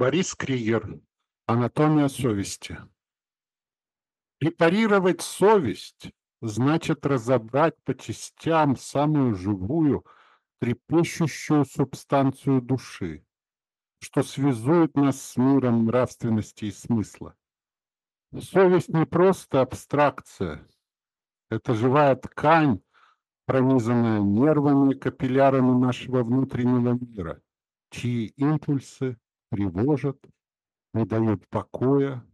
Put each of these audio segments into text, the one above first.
Борис Кригер. Анатомия совести. Препарировать совесть значит разобрать по частям самую живую, трепещущую субстанцию души, что связует нас с миром нравственности и смысла. Совесть не просто абстракция, это живая ткань, пронизанная нервами и капиллярами нашего внутреннего мира, чьи импульсы тревожат, не дают покоя.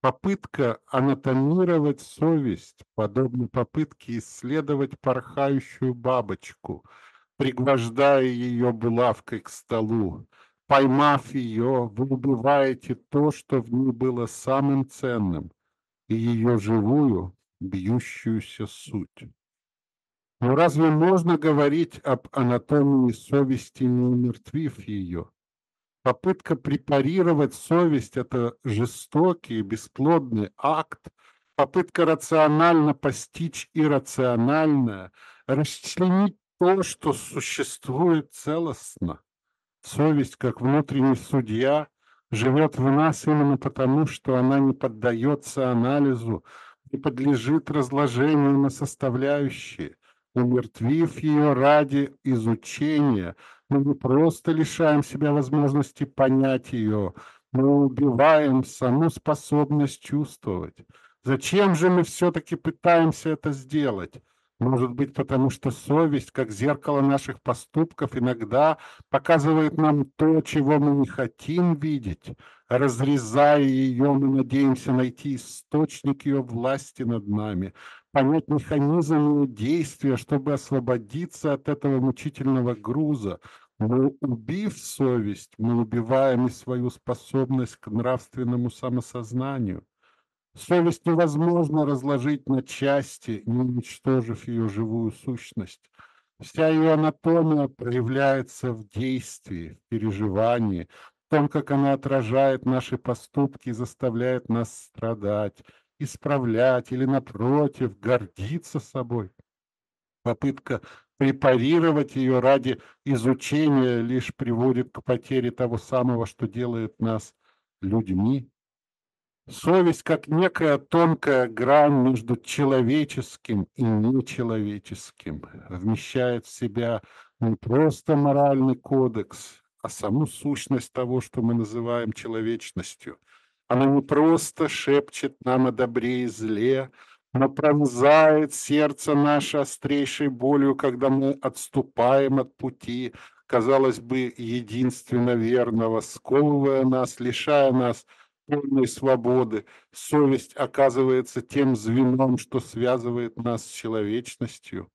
Попытка анатомировать совесть, подобно попытке исследовать порхающую бабочку, пригвождая ее булавкой к столу. Поймав ее, вы убиваете то, что в ней было самым ценным, и ее живую, бьющуюся суть. Но разве можно говорить об анатомии совести, не умертвив ее? Попытка препарировать совесть – это жестокий, бесплодный акт, попытка рационально постичь иррациональное, расчленить то, что существует целостно. Совесть, как внутренний судья, живет в нас именно потому, что она не поддается анализу, не подлежит разложению на составляющие. Умертвив ее ради изучения – мы не просто лишаем себя возможности понять ее, мы убиваем саму способность чувствовать. Зачем же мы все-таки пытаемся это сделать? Может быть, потому что совесть, как зеркало наших поступков, иногда показывает нам то, чего мы не хотим видеть. Разрезая ее, мы надеемся найти источник ее власти над нами, понять механизм действия, чтобы освободиться от этого мучительного груза. Но убив совесть, мы убиваем и свою способность к нравственному самосознанию. Совесть невозможно разложить на части, не уничтожив ее живую сущность. Вся ее анатомия проявляется в действии, в переживании, в том, как она отражает наши поступки и заставляет нас страдать, исправлять или, напротив, гордиться собой. Попытка препарировать ее ради изучения лишь приводит к потере того самого, что делает нас людьми. Совесть как некая тонкая грань между человеческим и нечеловеческим вмещает в себя не просто моральный кодекс, а саму сущность того, что мы называем человечностью. Она не просто шепчет нам о добре и зле, но пронзает сердце наше острейшей болью, когда мы отступаем от пути, казалось бы, единственно верного, сковывая нас, лишая нас полной свободы. Совесть оказывается тем звеном, что связывает нас с человечностью.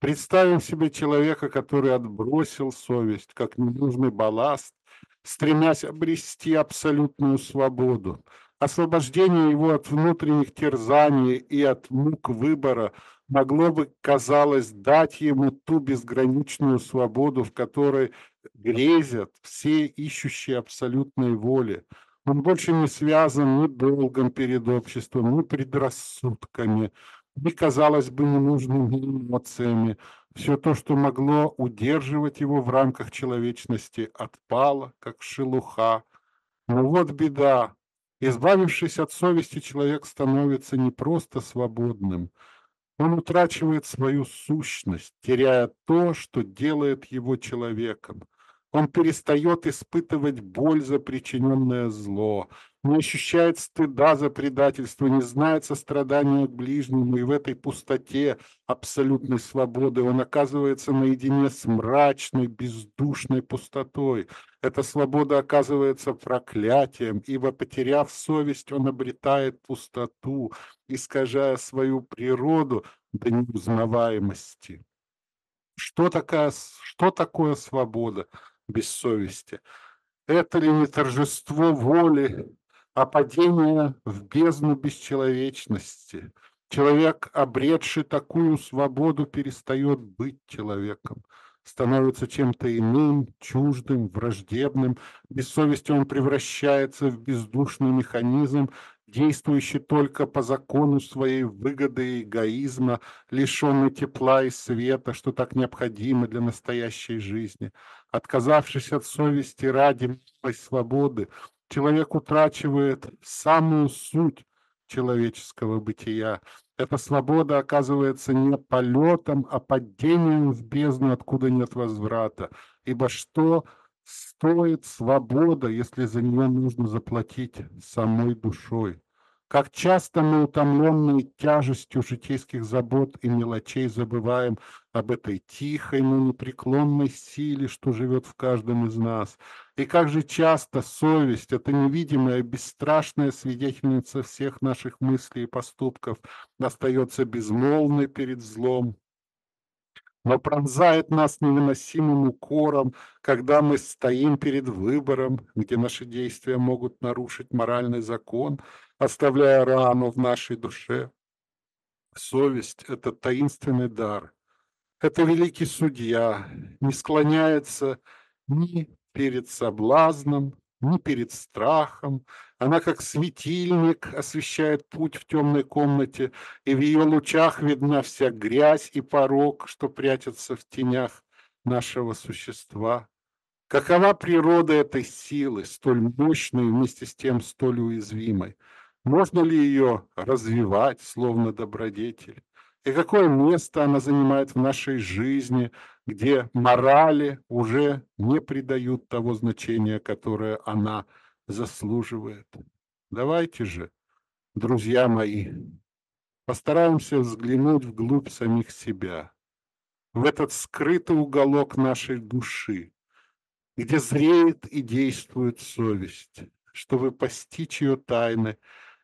Представим себе человека, который отбросил совесть как ненужный балласт, стремясь обрести абсолютную свободу. Освобождение его от внутренних терзаний и от мук выбора могло бы, казалось, дать ему ту безграничную свободу, в которой грезят все ищущие абсолютной воли. Он больше не связан ни долгом перед обществом, ни предрассудками, ни, казалось бы, ненужными эмоциями. Все то, что могло удерживать его в рамках человечности, отпало, как шелуха. Но вот беда, Избавившись от совести, человек становится не просто свободным, он утрачивает свою сущность, теряя то, что делает его человеком. Он перестает испытывать боль за причиненное зло, не ощущает стыда за предательство, не знает сострадания к ближнему, и в этой пустоте абсолютной свободы он оказывается наедине с мрачной, бездушной пустотой. Эта свобода оказывается проклятием, ибо, потеряв совесть, он обретает пустоту, искажая свою природу до неузнаваемости. Что, такая, что такое свобода без совести? Это ли не торжество воли, а падение в бездну бесчеловечности. Человек, обретший такую свободу, перестает быть человеком, становится чем-то иным, чуждым, враждебным. Без совести он превращается в бездушный механизм, действующий только по закону своей выгоды и эгоизма, лишенный тепла и света, что так необходимо для настоящей жизни. Отказавшись от совести ради свободы, человек утрачивает самую суть человеческого бытия. Эта свобода оказывается не полетом, а падением в бездну, откуда нет возврата. Ибо что стоит свобода, если за нее нужно заплатить самой душой? Как часто мы, утомленные тяжестью житейских забот и мелочей, забываем об этой тихой, но непреклонной силе, что живет в каждом из нас. И как же часто совесть, эта невидимая, бесстрашная свидетельница всех наших мыслей и поступков, остается безмолвной перед злом, но пронзает нас невыносимым укором, когда мы стоим перед выбором, где наши действия могут нарушить моральный закон, оставляя рану в нашей душе. Совесть – это таинственный дар. Это великий судья, не склоняется ни перед соблазном, ни перед страхом. Она, как светильник, освещает путь в темной комнате, и в ее лучах видна вся грязь и порог, что прячется в тенях нашего существа. Какова природа этой силы, столь мощной вместе с тем столь уязвимой? Можно ли ее развивать, словно добродетель? И какое место она занимает в нашей жизни, где морали уже не придают того значения, которое она заслуживает. Давайте же, друзья мои, постараемся взглянуть вглубь самих себя, в этот скрытый уголок нашей души, где зреет и действует совесть, чтобы постичь ее тайны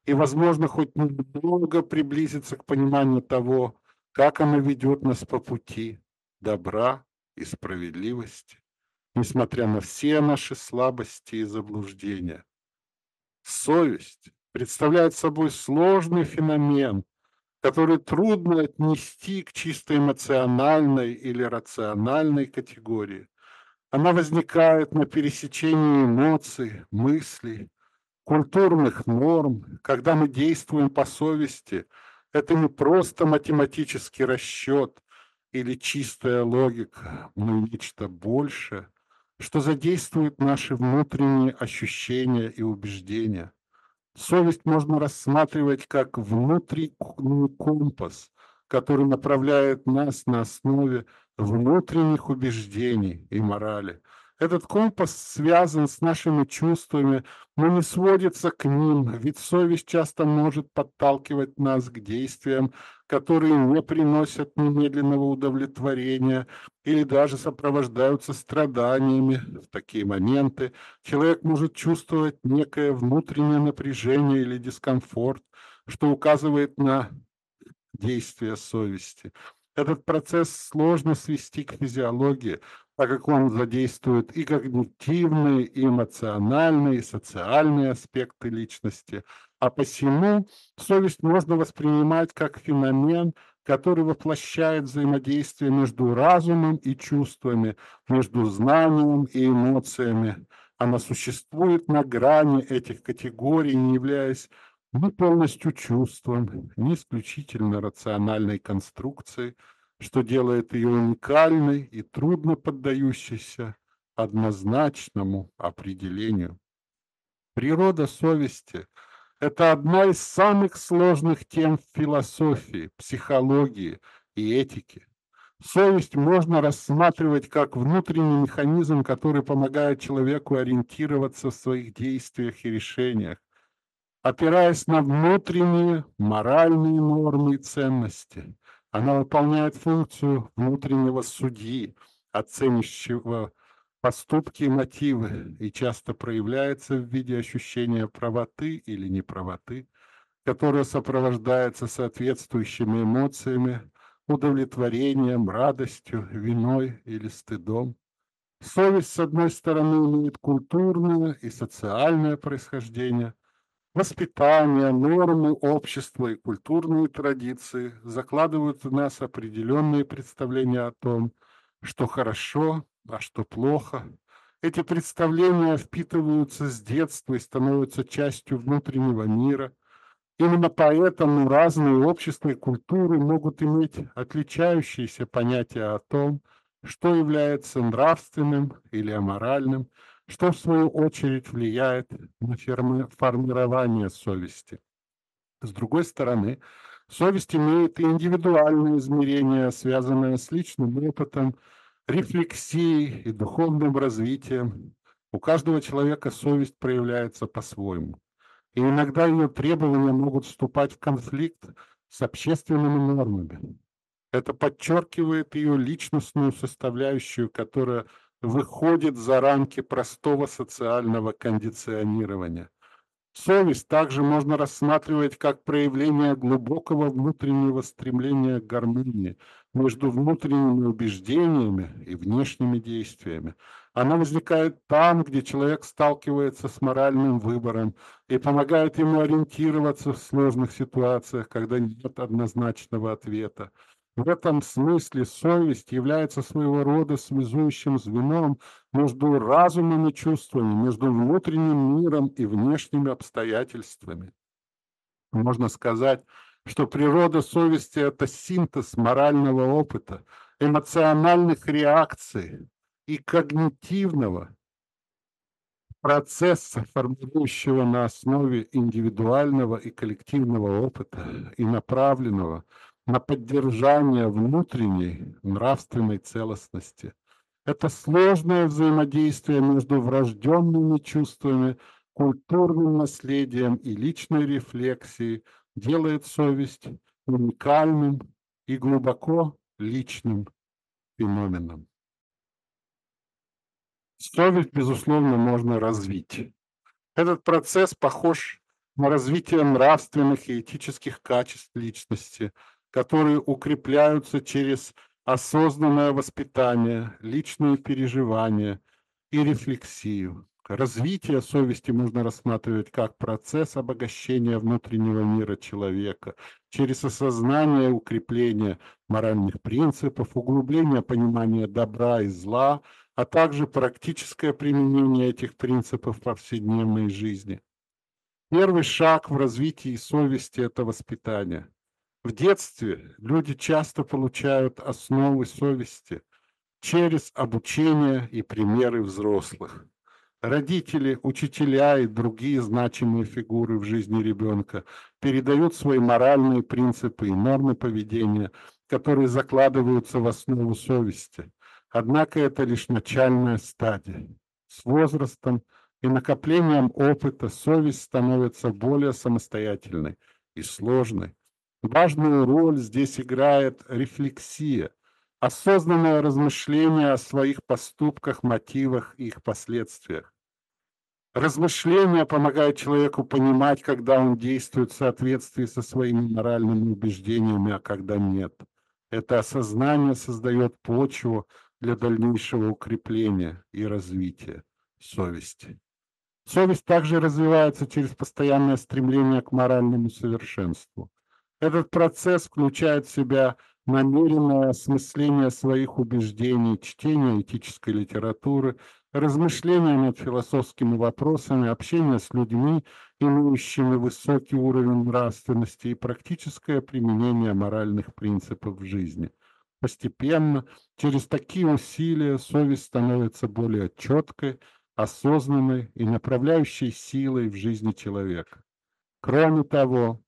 и, возможно, хоть немного приблизиться к пониманию того, как она ведет нас по пути, добра и справедливости, несмотря на все наши слабости и заблуждения. Совесть представляет собой сложный феномен, который трудно отнести к чисто эмоциональной или рациональной категории. Она возникает на пересечении эмоций, мыслей, культурных норм, когда мы действуем по совести. Это не просто математический расчет, или чистая логика, но нечто большее, что задействует наши внутренние ощущения и убеждения. Совесть можно рассматривать как внутренний компас, который направляет нас на основе внутренних убеждений и морали – этот компас связан с нашими чувствами, но не сводится к ним, ведь совесть часто может подталкивать нас к действиям, которые не приносят немедленного удовлетворения или даже сопровождаются страданиями. В такие моменты человек может чувствовать некое внутреннее напряжение или дискомфорт, что указывает на действие совести. Этот процесс сложно свести к физиологии, так как он задействует и когнитивные, и эмоциональные, и социальные аспекты личности. А посему совесть можно воспринимать как феномен, который воплощает взаимодействие между разумом и чувствами, между знанием и эмоциями. Она существует на грани этих категорий, не являясь ни полностью чувством, ни исключительно рациональной конструкцией, что делает ее уникальной и трудно поддающейся однозначному определению. Природа совести – это одна из самых сложных тем в философии, психологии и этике. Совесть можно рассматривать как внутренний механизм, который помогает человеку ориентироваться в своих действиях и решениях, опираясь на внутренние моральные нормы и ценности – она выполняет функцию внутреннего судьи, оценивающего поступки и мотивы, и часто проявляется в виде ощущения правоты или неправоты, которое сопровождается соответствующими эмоциями, удовлетворением, радостью, виной или стыдом. Совесть, с одной стороны, имеет культурное и социальное происхождение, Воспитание, нормы общества и культурные традиции закладывают в нас определенные представления о том, что хорошо, а что плохо. Эти представления впитываются с детства и становятся частью внутреннего мира. Именно поэтому разные общества и культуры могут иметь отличающиеся понятия о том, что является нравственным или аморальным, что в свою очередь влияет на формирование совести. С другой стороны, совесть имеет и индивидуальное измерение, связанное с личным опытом, рефлексией и духовным развитием. У каждого человека совесть проявляется по-своему. И иногда ее требования могут вступать в конфликт с общественными нормами. Это подчеркивает ее личностную составляющую, которая выходит за рамки простого социального кондиционирования. Совесть также можно рассматривать как проявление глубокого внутреннего стремления к гармонии между внутренними убеждениями и внешними действиями. Она возникает там, где человек сталкивается с моральным выбором и помогает ему ориентироваться в сложных ситуациях, когда нет однозначного ответа. В этом смысле совесть является своего рода связующим звеном между разумом и чувствами, между внутренним миром и внешними обстоятельствами. Можно сказать, что природа совести – это синтез морального опыта, эмоциональных реакций и когнитивного процесса, формирующего на основе индивидуального и коллективного опыта и направленного – на поддержание внутренней нравственной целостности. Это сложное взаимодействие между врожденными чувствами, культурным наследием и личной рефлексией делает совесть уникальным и глубоко личным феноменом. Совесть, безусловно, можно развить. Этот процесс похож на развитие нравственных и этических качеств личности – которые укрепляются через осознанное воспитание, личные переживания и рефлексию. Развитие совести можно рассматривать как процесс обогащения внутреннего мира человека через осознание и укрепление моральных принципов, углубление понимания добра и зла, а также практическое применение этих принципов в повседневной жизни. Первый шаг в развитии совести – это воспитание – в детстве люди часто получают основы совести через обучение и примеры взрослых. Родители, учителя и другие значимые фигуры в жизни ребенка передают свои моральные принципы и нормы поведения, которые закладываются в основу совести. Однако это лишь начальная стадия. С возрастом и накоплением опыта совесть становится более самостоятельной и сложной, Важную роль здесь играет рефлексия, осознанное размышление о своих поступках, мотивах и их последствиях. Размышление помогает человеку понимать, когда он действует в соответствии со своими моральными убеждениями, а когда нет. Это осознание создает почву для дальнейшего укрепления и развития совести. Совесть также развивается через постоянное стремление к моральному совершенству. Этот процесс включает в себя намеренное осмысление своих убеждений, чтение этической литературы, размышления над философскими вопросами, общение с людьми, имеющими высокий уровень нравственности и практическое применение моральных принципов в жизни. Постепенно, через такие усилия, совесть становится более четкой, осознанной и направляющей силой в жизни человека. Кроме того,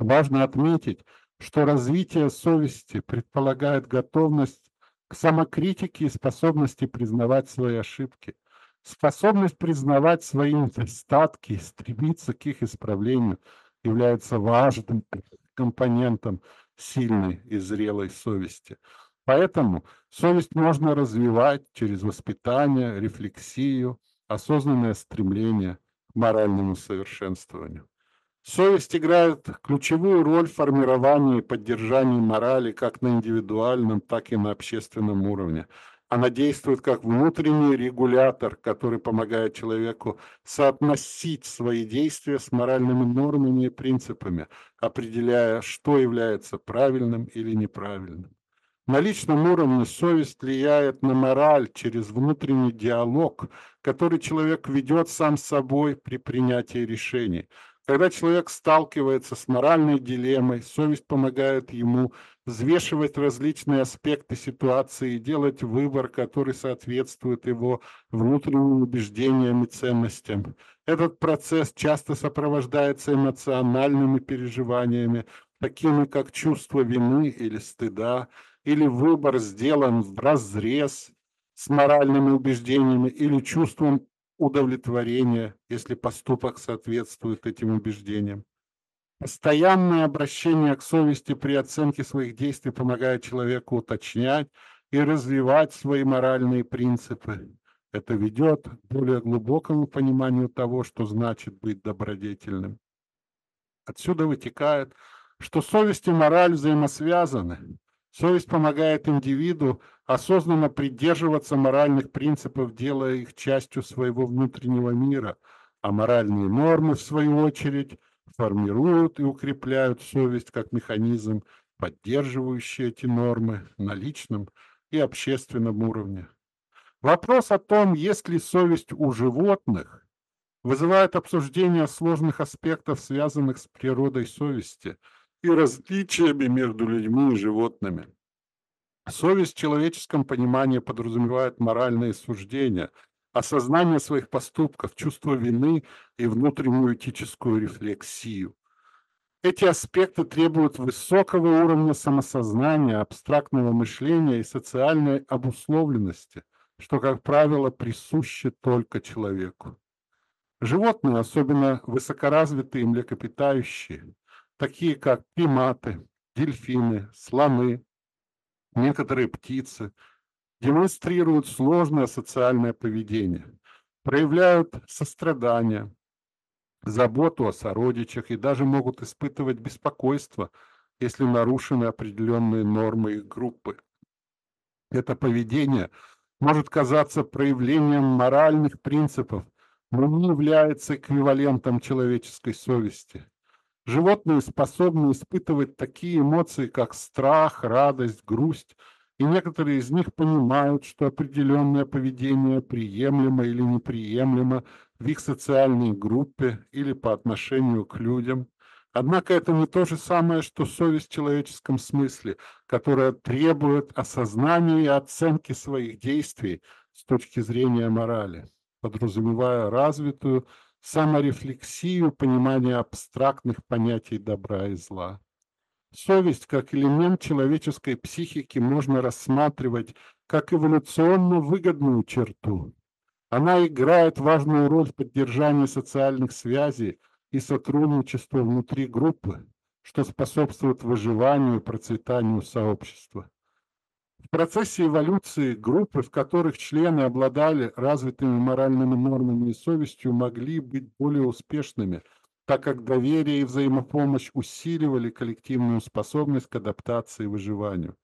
Важно отметить, что развитие совести предполагает готовность к самокритике и способности признавать свои ошибки. Способность признавать свои недостатки и стремиться к их исправлению является важным компонентом сильной и зрелой совести. Поэтому совесть можно развивать через воспитание, рефлексию, осознанное стремление к моральному совершенствованию. Совесть играет ключевую роль в формировании и поддержании морали как на индивидуальном, так и на общественном уровне. Она действует как внутренний регулятор, который помогает человеку соотносить свои действия с моральными нормами и принципами, определяя, что является правильным или неправильным. На личном уровне совесть влияет на мораль через внутренний диалог, который человек ведет сам с собой при принятии решений – Когда человек сталкивается с моральной дилеммой, совесть помогает ему взвешивать различные аспекты ситуации и делать выбор, который соответствует его внутренним убеждениям и ценностям. Этот процесс часто сопровождается эмоциональными переживаниями, такими как чувство вины или стыда, или выбор сделан в разрез с моральными убеждениями или чувством удовлетворения, если поступок соответствует этим убеждениям. Постоянное обращение к совести при оценке своих действий помогает человеку уточнять и развивать свои моральные принципы. Это ведет к более глубокому пониманию того, что значит быть добродетельным. Отсюда вытекает, что совесть и мораль взаимосвязаны. Совесть помогает индивиду осознанно придерживаться моральных принципов, делая их частью своего внутреннего мира, а моральные нормы, в свою очередь, формируют и укрепляют совесть как механизм, поддерживающий эти нормы на личном и общественном уровне. Вопрос о том, есть ли совесть у животных, вызывает обсуждение сложных аспектов, связанных с природой совести – и различиями между людьми и животными. Совесть в человеческом понимании подразумевает моральные суждения, осознание своих поступков, чувство вины и внутреннюю этическую рефлексию. Эти аспекты требуют высокого уровня самосознания, абстрактного мышления и социальной обусловленности, что, как правило, присуще только человеку. Животные, особенно высокоразвитые млекопитающие, такие как приматы, дельфины, слоны, некоторые птицы, демонстрируют сложное социальное поведение, проявляют сострадание, заботу о сородичах и даже могут испытывать беспокойство, если нарушены определенные нормы их группы. Это поведение может казаться проявлением моральных принципов, но не является эквивалентом человеческой совести. Животные способны испытывать такие эмоции, как страх, радость, грусть, и некоторые из них понимают, что определенное поведение приемлемо или неприемлемо в их социальной группе или по отношению к людям. Однако это не то же самое, что совесть в человеческом смысле, которая требует осознания и оценки своих действий с точки зрения морали, подразумевая развитую саморефлексию, понимание абстрактных понятий добра и зла. Совесть как элемент человеческой психики можно рассматривать как эволюционно выгодную черту. Она играет важную роль в поддержании социальных связей и сотрудничества внутри группы, что способствует выживанию и процветанию сообщества. В процессе эволюции группы, в которых члены обладали развитыми моральными нормами и совестью, могли быть более успешными, так как доверие и взаимопомощь усиливали коллективную способность к адаптации и выживанию.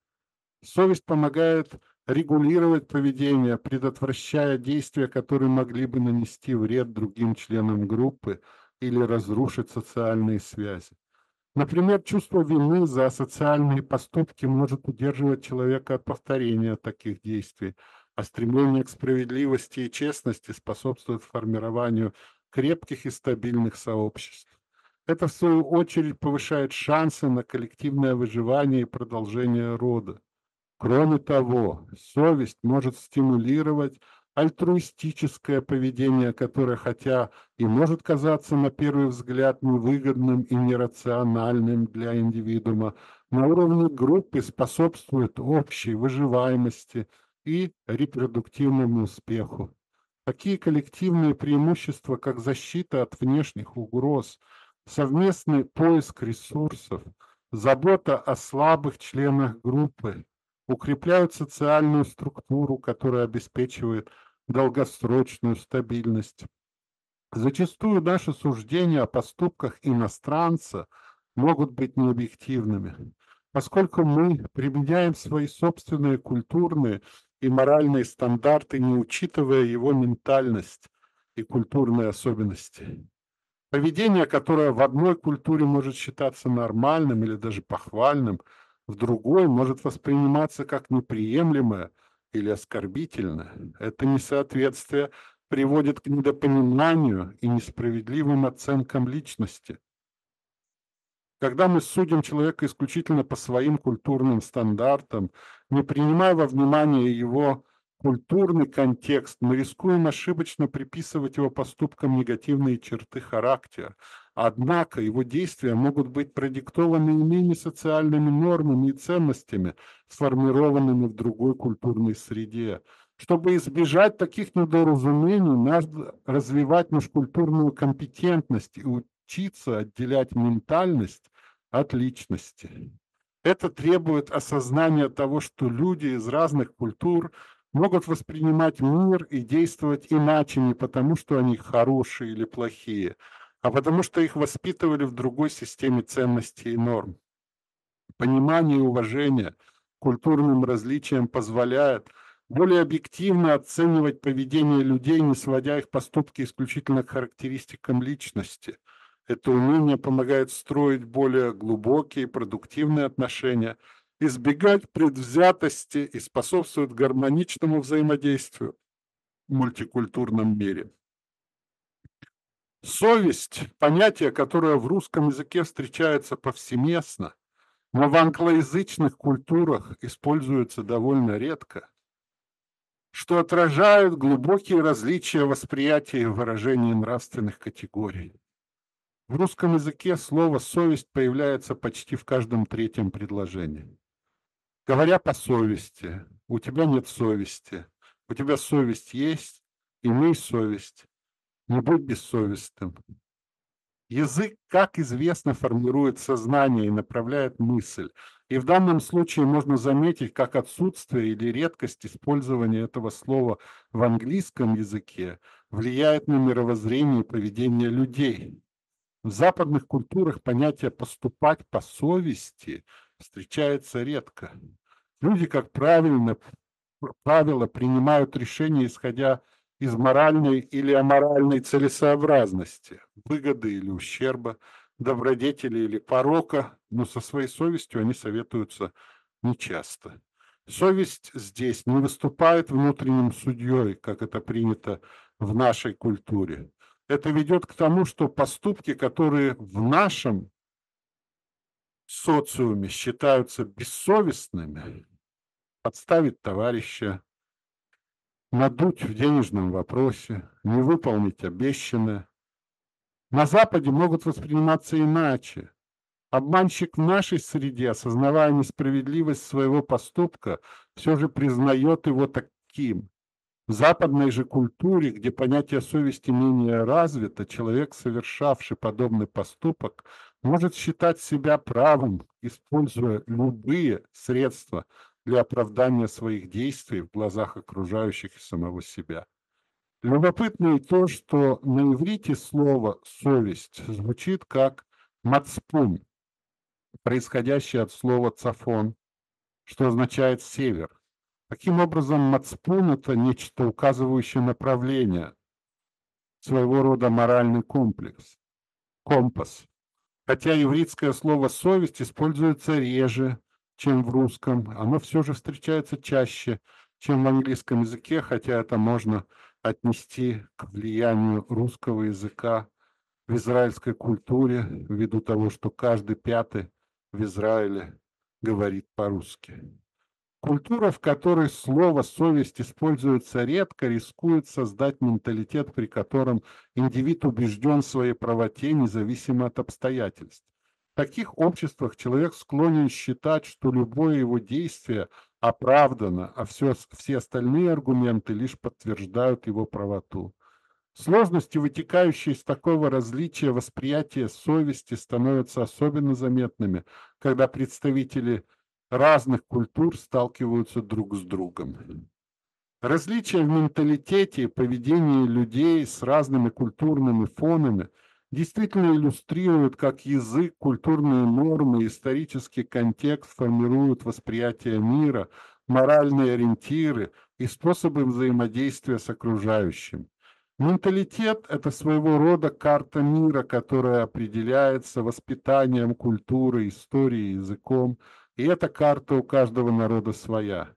Совесть помогает регулировать поведение, предотвращая действия, которые могли бы нанести вред другим членам группы или разрушить социальные связи. Например, чувство вины за социальные поступки может удерживать человека от повторения таких действий, а стремление к справедливости и честности способствует формированию крепких и стабильных сообществ. Это, в свою очередь, повышает шансы на коллективное выживание и продолжение рода. Кроме того, совесть может стимулировать альтруистическое поведение, которое, хотя и может казаться на первый взгляд невыгодным и нерациональным для индивидуума, на уровне группы способствует общей выживаемости и репродуктивному успеху. Такие коллективные преимущества, как защита от внешних угроз, совместный поиск ресурсов, забота о слабых членах группы, укрепляют социальную структуру, которая обеспечивает долгосрочную стабильность. Зачастую наши суждения о поступках иностранца могут быть необъективными, поскольку мы применяем свои собственные культурные и моральные стандарты, не учитывая его ментальность и культурные особенности. Поведение, которое в одной культуре может считаться нормальным или даже похвальным, в другой может восприниматься как неприемлемое – или оскорбительно, это несоответствие приводит к недопониманию и несправедливым оценкам личности. Когда мы судим человека исключительно по своим культурным стандартам, не принимая во внимание его культурный контекст, мы рискуем ошибочно приписывать его поступкам негативные черты характера. Однако его действия могут быть продиктованы иными социальными нормами и ценностями, сформированными в другой культурной среде. Чтобы избежать таких недоразумений, надо развивать межкультурную компетентность и учиться отделять ментальность от личности. Это требует осознания того, что люди из разных культур могут воспринимать мир и действовать иначе не потому, что они хорошие или плохие, а потому что их воспитывали в другой системе ценностей и норм. Понимание и уважение культурным различиям позволяет более объективно оценивать поведение людей, не сводя их поступки исключительно к характеристикам личности. Это умение помогает строить более глубокие и продуктивные отношения, избегать предвзятости и способствует гармоничному взаимодействию в мультикультурном мире. Совесть – понятие, которое в русском языке встречается повсеместно, но в англоязычных культурах используется довольно редко, что отражает глубокие различия восприятия и выражения нравственных категорий. В русском языке слово «совесть» появляется почти в каждом третьем предложении. Говоря по совести, у тебя нет совести, у тебя совесть есть, имей совесть. Не будь бессовестным. Язык, как известно, формирует сознание и направляет мысль. И в данном случае можно заметить, как отсутствие или редкость использования этого слова в английском языке влияет на мировоззрение и поведение людей. В западных культурах понятие «поступать по совести» встречается редко. Люди, как правильно, правило, принимают решения, исходя из моральной или аморальной целесообразности, выгоды или ущерба, добродетели или порока, но со своей совестью они советуются нечасто. Совесть здесь не выступает внутренним судьей, как это принято в нашей культуре. Это ведет к тому, что поступки, которые в нашем социуме считаются бессовестными, подставить товарища, надуть в денежном вопросе, не выполнить обещанное. На Западе могут восприниматься иначе. Обманщик в нашей среде, осознавая несправедливость своего поступка, все же признает его таким. В западной же культуре, где понятие совести менее развито, человек, совершавший подобный поступок, может считать себя правым, используя любые средства для оправдания своих действий в глазах окружающих и самого себя. Любопытно и то, что на иврите слово «совесть» звучит как «мацпун», происходящее от слова «цафон», что означает «север». Таким образом, мацпун – это нечто, указывающее направление, своего рода моральный комплекс, компас. Хотя ивритское слово «совесть» используется реже, чем в русском. Оно все же встречается чаще, чем в английском языке, хотя это можно отнести к влиянию русского языка в израильской культуре, ввиду того, что каждый пятый в Израиле говорит по-русски. Культура, в которой слово «совесть» используется редко, рискует создать менталитет, при котором индивид убежден в своей правоте независимо от обстоятельств. В таких обществах человек склонен считать, что любое его действие оправдано, а все, все остальные аргументы лишь подтверждают его правоту. Сложности, вытекающие из такого различия восприятия совести, становятся особенно заметными, когда представители разных культур сталкиваются друг с другом. Различия в менталитете и поведении людей с разными культурными фонами – действительно иллюстрируют, как язык, культурные нормы, исторический контекст формируют восприятие мира, моральные ориентиры и способы взаимодействия с окружающим. Менталитет – это своего рода карта мира, которая определяется воспитанием, культурой, историей, языком, и эта карта у каждого народа своя.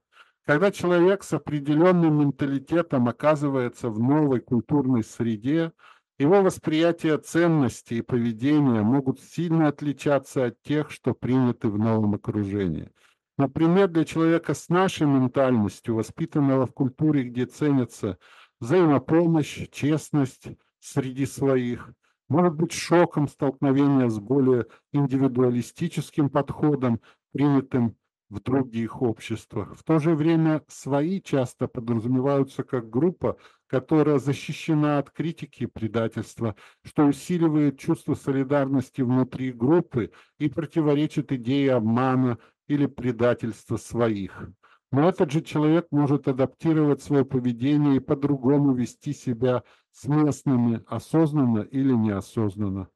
Когда человек с определенным менталитетом оказывается в новой культурной среде, Его восприятие ценностей и поведения могут сильно отличаться от тех, что приняты в новом окружении. Например, для человека с нашей ментальностью, воспитанного в культуре, где ценится взаимопомощь, честность среди своих, может быть шоком столкновения с более индивидуалистическим подходом, принятым в других обществах. В то же время свои часто подразумеваются как группа, которая защищена от критики и предательства, что усиливает чувство солидарности внутри группы и противоречит идее обмана или предательства своих. Но этот же человек может адаптировать свое поведение и по-другому вести себя с местными, осознанно или неосознанно.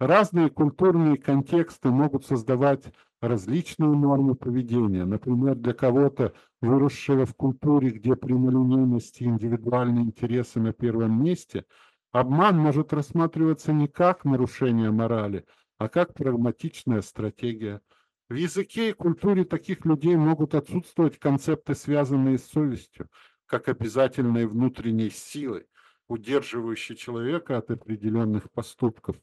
Разные культурные контексты могут создавать различные нормы поведения. Например, для кого-то, выросшего в культуре, где прямолинейность и индивидуальные интересы на первом месте, обман может рассматриваться не как нарушение морали, а как прагматичная стратегия. В языке и культуре таких людей могут отсутствовать концепты, связанные с совестью, как обязательной внутренней силой, удерживающей человека от определенных поступков.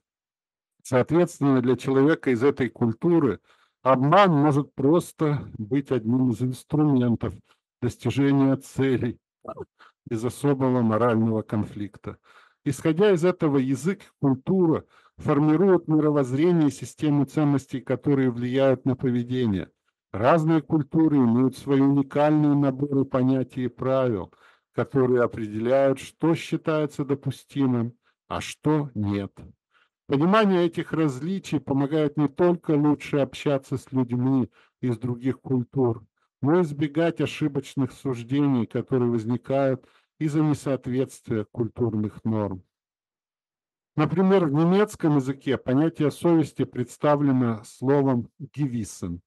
Соответственно, для человека из этой культуры обман может просто быть одним из инструментов достижения целей без особого морального конфликта. Исходя из этого, язык и культура формируют мировоззрение и систему ценностей, которые влияют на поведение. Разные культуры имеют свои уникальные наборы понятий и правил, которые определяют, что считается допустимым, а что нет. Понимание этих различий помогает не только лучше общаться с людьми из других культур, но и избегать ошибочных суждений, которые возникают из-за несоответствия культурных норм. Например, в немецком языке понятие совести представлено словом «gewissen»,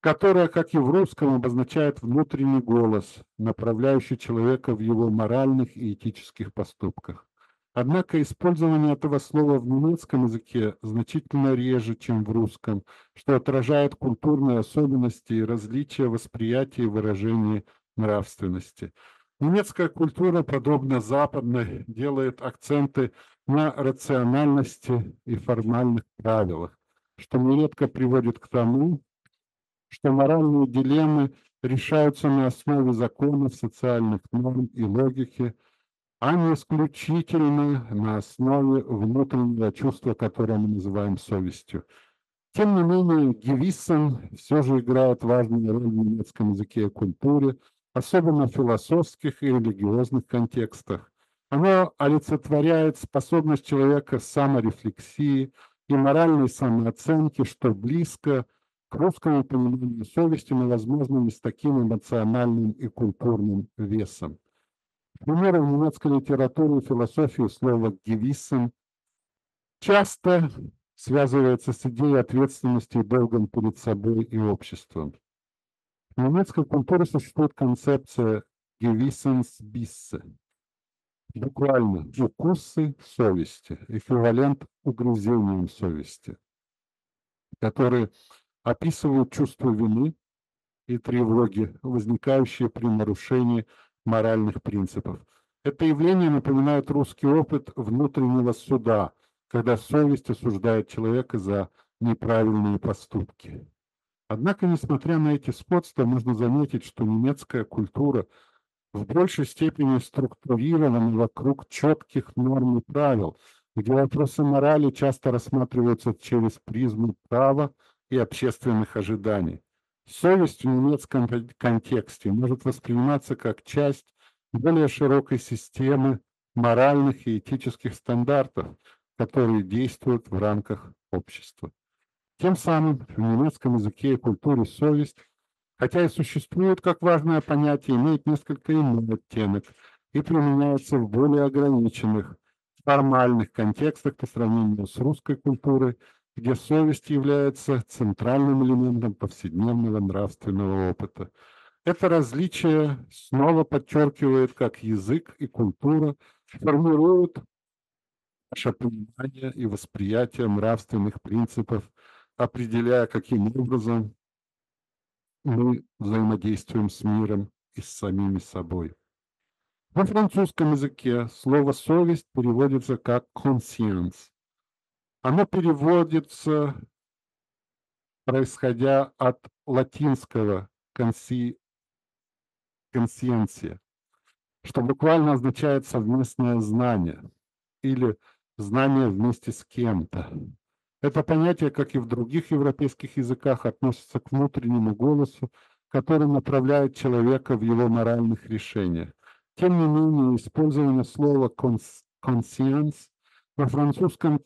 которое, как и в русском, обозначает внутренний голос, направляющий человека в его моральных и этических поступках. Однако использование этого слова в немецком языке значительно реже, чем в русском, что отражает культурные особенности и различия восприятия и выражения нравственности. Немецкая культура, подобно западной, делает акценты на рациональности и формальных правилах, что нередко приводит к тому, что моральные дилеммы решаются на основе законов, социальных норм и логики – а не исключительно на основе внутреннего чувства, которое мы называем совестью. Тем не менее, Гевиссен все же играет важную роль в немецком языке и культуре, особенно в философских и религиозных контекстах. Оно олицетворяет способность человека саморефлексии и моральной самооценки, что близко к русскому пониманию совести, но, возможно, не с таким эмоциональным и культурным весом. Примером в немецкой литературе философии слово «гевиссен» часто связывается с идеей ответственности и долгом перед собой и обществом. В немецкой культуре существует концепция «gewissensbisse», буквально «укусы совести», эквивалент угрызениям совести, которые описывают чувство вины и тревоги, возникающие при нарушении моральных принципов. Это явление напоминает русский опыт внутреннего суда, когда совесть осуждает человека за неправильные поступки. Однако, несмотря на эти сходства, можно заметить, что немецкая культура в большей степени структурирована вокруг четких норм и правил, где вопросы морали часто рассматриваются через призму права и общественных ожиданий. Совесть в немецком контексте может восприниматься как часть более широкой системы моральных и этических стандартов, которые действуют в рамках общества. Тем самым в немецком языке и культуре совесть, хотя и существует как важное понятие, имеет несколько иной оттенок и применяется в более ограниченных, формальных контекстах по сравнению с русской культурой где совесть является центральным элементом повседневного нравственного опыта. Это различие снова подчеркивает, как язык и культура формируют наше понимание и восприятие нравственных принципов, определяя, каким образом мы взаимодействуем с миром и с самими собой. Во французском языке слово «совесть» переводится как «conscience». Оно переводится, происходя от латинского «conscientia», что буквально означает совместное знание или знание вместе с кем-то. Это понятие, как и в других европейских языках, относится к внутреннему голосу, который направляет человека в его моральных решениях. Тем не менее, использование слова «conscience» во французском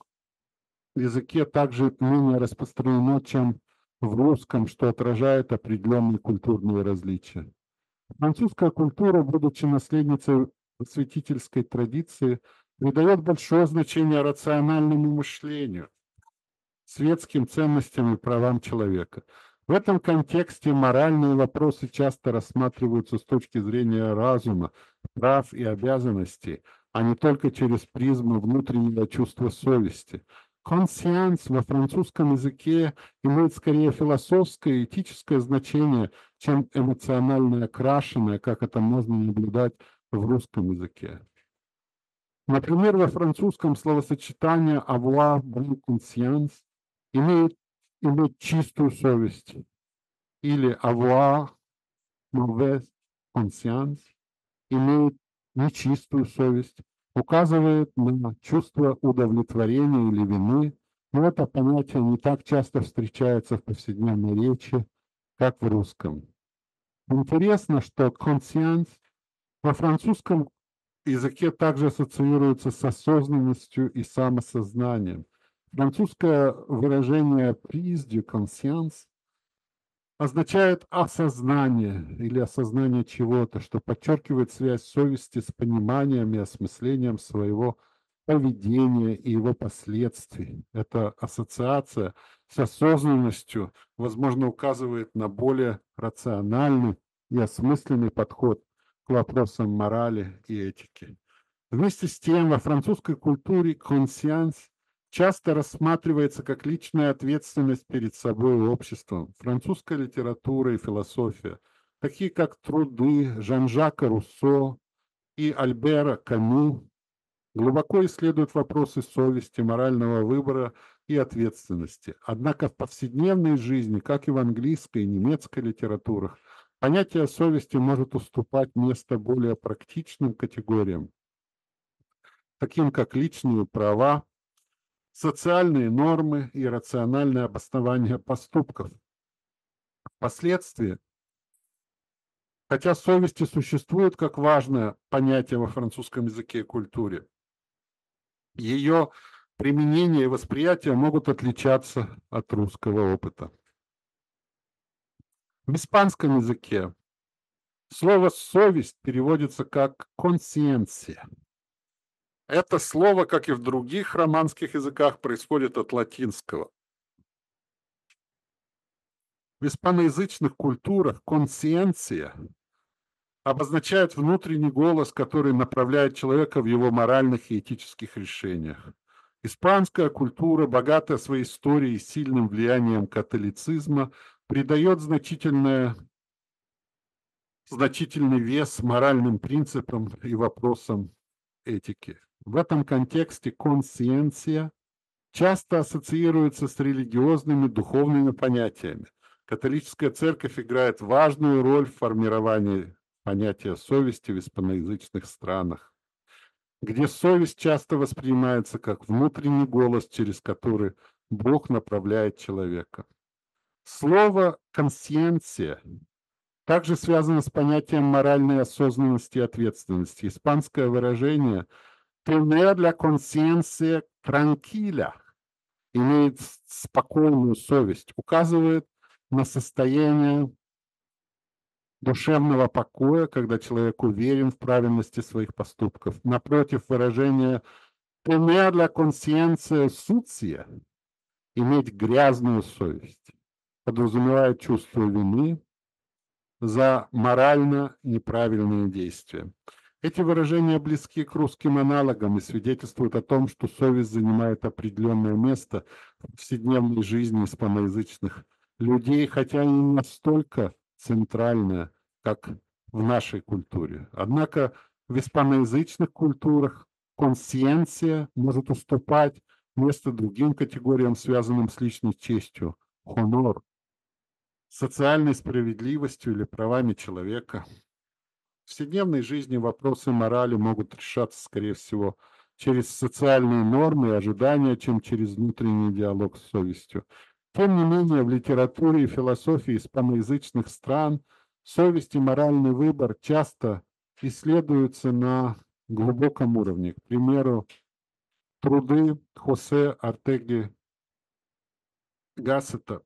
языке также менее распространено, чем в русском, что отражает определенные культурные различия. Французская культура, будучи наследницей просветительской традиции, придает большое значение рациональному мышлению, светским ценностям и правам человека. В этом контексте моральные вопросы часто рассматриваются с точки зрения разума, прав и обязанностей, а не только через призму внутреннего чувства совести. Conscience во французском языке имеет скорее философское и этическое значение, чем эмоционально окрашенное, как это можно наблюдать в русском языке. Например, во французском словосочетание «avoir bonne conscience» имеет, иметь чистую совесть или «avoir mauvaise conscience» имеет нечистую совесть, указывает на чувство удовлетворения или вины, но это понятие не так часто встречается в повседневной речи, как в русском. Интересно, что conscience во французском языке также ассоциируется с осознанностью и самосознанием. Французское выражение «prise de conscience» означает осознание или осознание чего-то, что подчеркивает связь совести с пониманием и осмыслением своего поведения и его последствий. Эта ассоциация с осознанностью, возможно, указывает на более рациональный и осмысленный подход к вопросам морали и этики. Вместе с тем, во французской культуре консианс часто рассматривается как личная ответственность перед собой и обществом. Французская литература и философия, такие как труды Жан-Жака Руссо и Альбера Камю, глубоко исследуют вопросы совести, морального выбора и ответственности. Однако в повседневной жизни, как и в английской и немецкой литературах, понятие совести может уступать место более практичным категориям, таким как личные права, социальные нормы и рациональное обоснование поступков. Впоследствии, хотя совесть существует как важное понятие во французском языке и культуре, ее применение и восприятие могут отличаться от русского опыта. В испанском языке слово «совесть» переводится как «консиенция», это слово, как и в других романских языках, происходит от латинского. В испаноязычных культурах консиенция обозначает внутренний голос, который направляет человека в его моральных и этических решениях. Испанская культура, богатая своей историей и сильным влиянием католицизма, придает значительное, значительный вес моральным принципам и вопросам этики. В этом контексте консиенция часто ассоциируется с религиозными духовными понятиями. Католическая церковь играет важную роль в формировании понятия совести в испаноязычных странах, где совесть часто воспринимается как внутренний голос, через который Бог направляет человека. Слово «консиенция» также связано с понятием моральной осознанности и ответственности. Испанское выражение – tener la conciencia tranquila, имеет спокойную совесть, указывает на состояние душевного покоя, когда человек уверен в правильности своих поступков. Напротив, выражение tener la conciencia sucia, иметь грязную совесть, подразумевает чувство вины за морально неправильные действия. Эти выражения близки к русским аналогам и свидетельствуют о том, что совесть занимает определенное место в повседневной жизни испаноязычных людей, хотя и не настолько центральное, как в нашей культуре. Однако В испаноязычных культурах консcienция может уступать место другим категориям, связанным с личной честью, honor, социальной справедливостью или правами человека. В повседневной жизни вопросы морали могут решаться, скорее всего, через социальные нормы и ожидания, чем через внутренний диалог с совестью. Тем не менее, в литературе и философии испаноязычных стран совесть и моральный выбор часто исследуются на глубоком уровне. К примеру, труды Хосе Артеги Гассета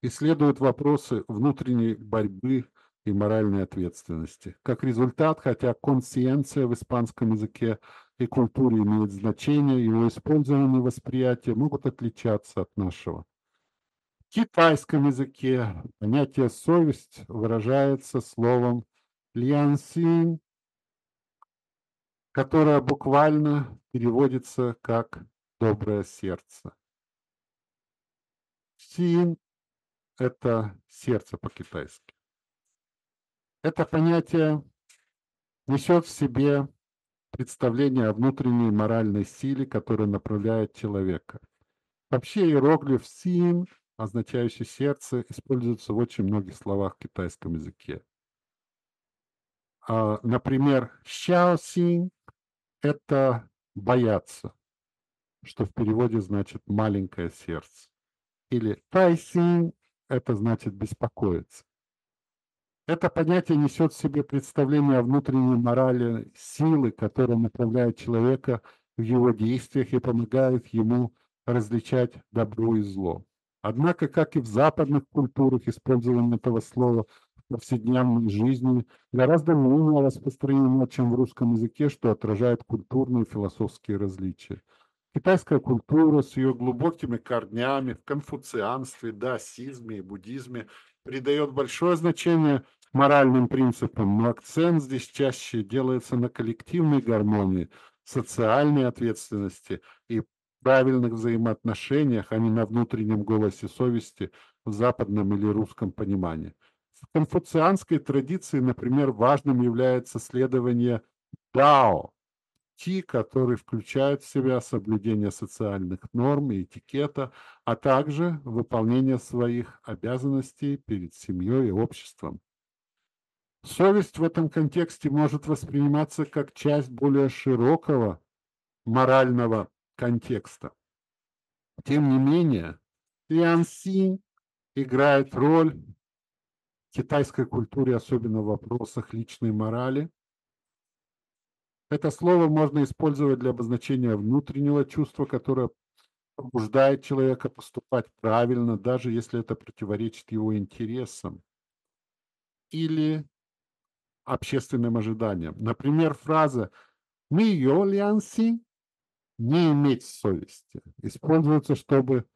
исследуют вопросы внутренней борьбы и моральной ответственности. Как результат, хотя консciенция в испанском языке и культуре имеет значение, его использование и восприятие могут отличаться от нашего. В китайском языке понятие «совесть» выражается словом «лянсин», которое буквально переводится как «доброе сердце». Син – это сердце по-китайски. Это понятие несет в себе представление о внутренней моральной силе, которая направляет человека. Вообще иероглиф «син», означающий «сердце», используется в очень многих словах в китайском языке. А, например, «щао-син» – это «бояться», что в переводе значит «маленькое сердце». Или «тай-син» – это значит «беспокоиться». Это понятие несет в себе представление о внутренней морали силы, которая направляет человека в его действиях и помогает ему различать добро и зло. Однако, как и в западных культурах, использование этого слова в повседневной жизни гораздо менее распространено, чем в русском языке, что отражает культурные и философские различия. Китайская культура с ее глубокими корнями в конфуцианстве, даосизме и буддизме придает большое значение моральным принципам, но акцент здесь чаще делается на коллективной гармонии, социальной ответственности и правильных взаимоотношениях, а не на внутреннем голосе совести в западном или русском понимании. В конфуцианской традиции, например, важным является следование дао, ти, который включает в себя соблюдение социальных норм и этикета, а также выполнение своих обязанностей перед семьей и обществом. Совесть в этом контексте может восприниматься как часть более широкого морального контекста. Тем не менее, Ян Си играет роль в китайской культуре, особенно в вопросах личной морали. Это слово можно использовать для обозначения внутреннего чувства, которое побуждает человека поступать правильно, даже если это противоречит его интересам. Или общественным ожиданиям. Например, фраза «Мио лянси» не иметь совести используется, чтобы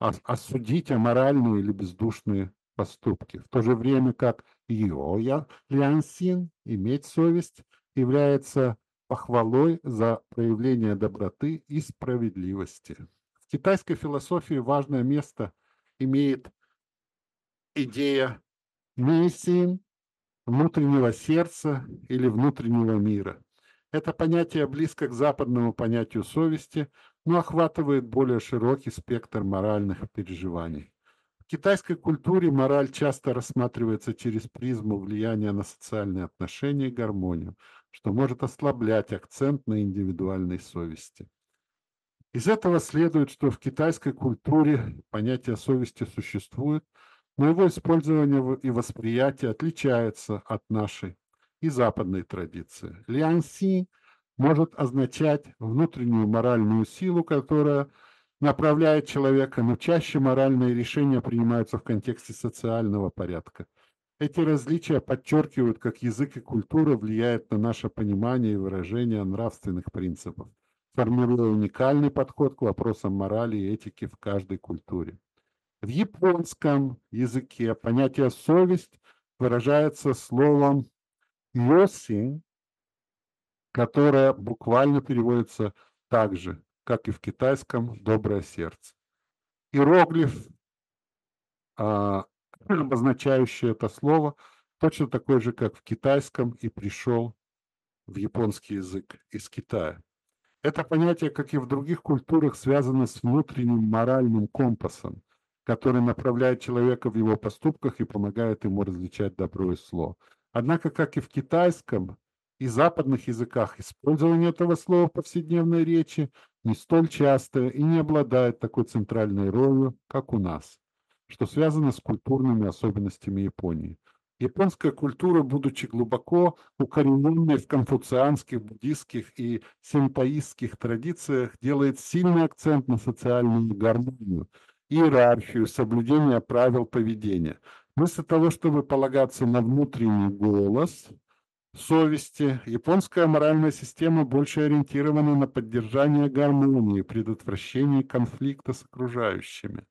осудить аморальные или бездушные поступки. В то же время как «Ио лянсин» иметь совесть является похвалой за проявление доброты и справедливости. В китайской философии важное место имеет идея «мейсин», внутреннего сердца или внутреннего мира. Это понятие близко к западному понятию совести, но охватывает более широкий спектр моральных переживаний. В китайской культуре мораль часто рассматривается через призму влияния на социальные отношения и гармонию, что может ослаблять акцент на индивидуальной совести. Из этого следует, что в китайской культуре понятие совести существует, но его использование и восприятие отличается от нашей и западной традиции. Лианси может означать внутреннюю моральную силу, которая направляет человека, но чаще моральные решения принимаются в контексте социального порядка. Эти различия подчеркивают, как язык и культура влияют на наше понимание и выражение нравственных принципов, формируя уникальный подход к вопросам морали и этики в каждой культуре. В японском языке понятие «совесть» выражается словом «йоси», которое буквально переводится так же, как и в китайском «доброе сердце». Иероглиф, а, обозначающий это слово, точно такой же, как в китайском, и пришел в японский язык из Китая. Это понятие, как и в других культурах, связано с внутренним моральным компасом, который направляет человека в его поступках и помогает ему различать добро и зло. Однако, как и в китайском и западных языках, использование этого слова в повседневной речи не столь частое и не обладает такой центральной ролью, как у нас, что связано с культурными особенностями Японии. Японская культура, будучи глубоко укорененной в конфуцианских, буддийских и синтоистских традициях, делает сильный акцент на социальную гармонию, иерархию, соблюдение правил поведения. Вместо того, чтобы полагаться на внутренний голос совести, японская моральная система больше ориентирована на поддержание гармонии, предотвращение конфликта с окружающими.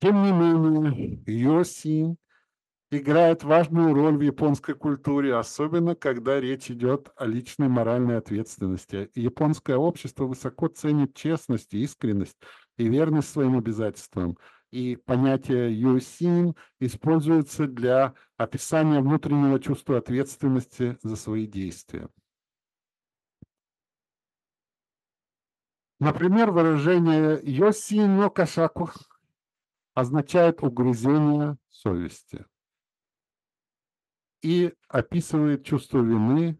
Тем не менее, Йосин играет важную роль в японской культуре, особенно когда речь идет о личной моральной ответственности. Японское общество высоко ценит честность, искренность и верность своим обязательствам. И понятие «юсин» используется для описания внутреннего чувства ответственности за свои действия. Например, выражение «йосин но кашаку» означает угрызение совести и описывает чувство вины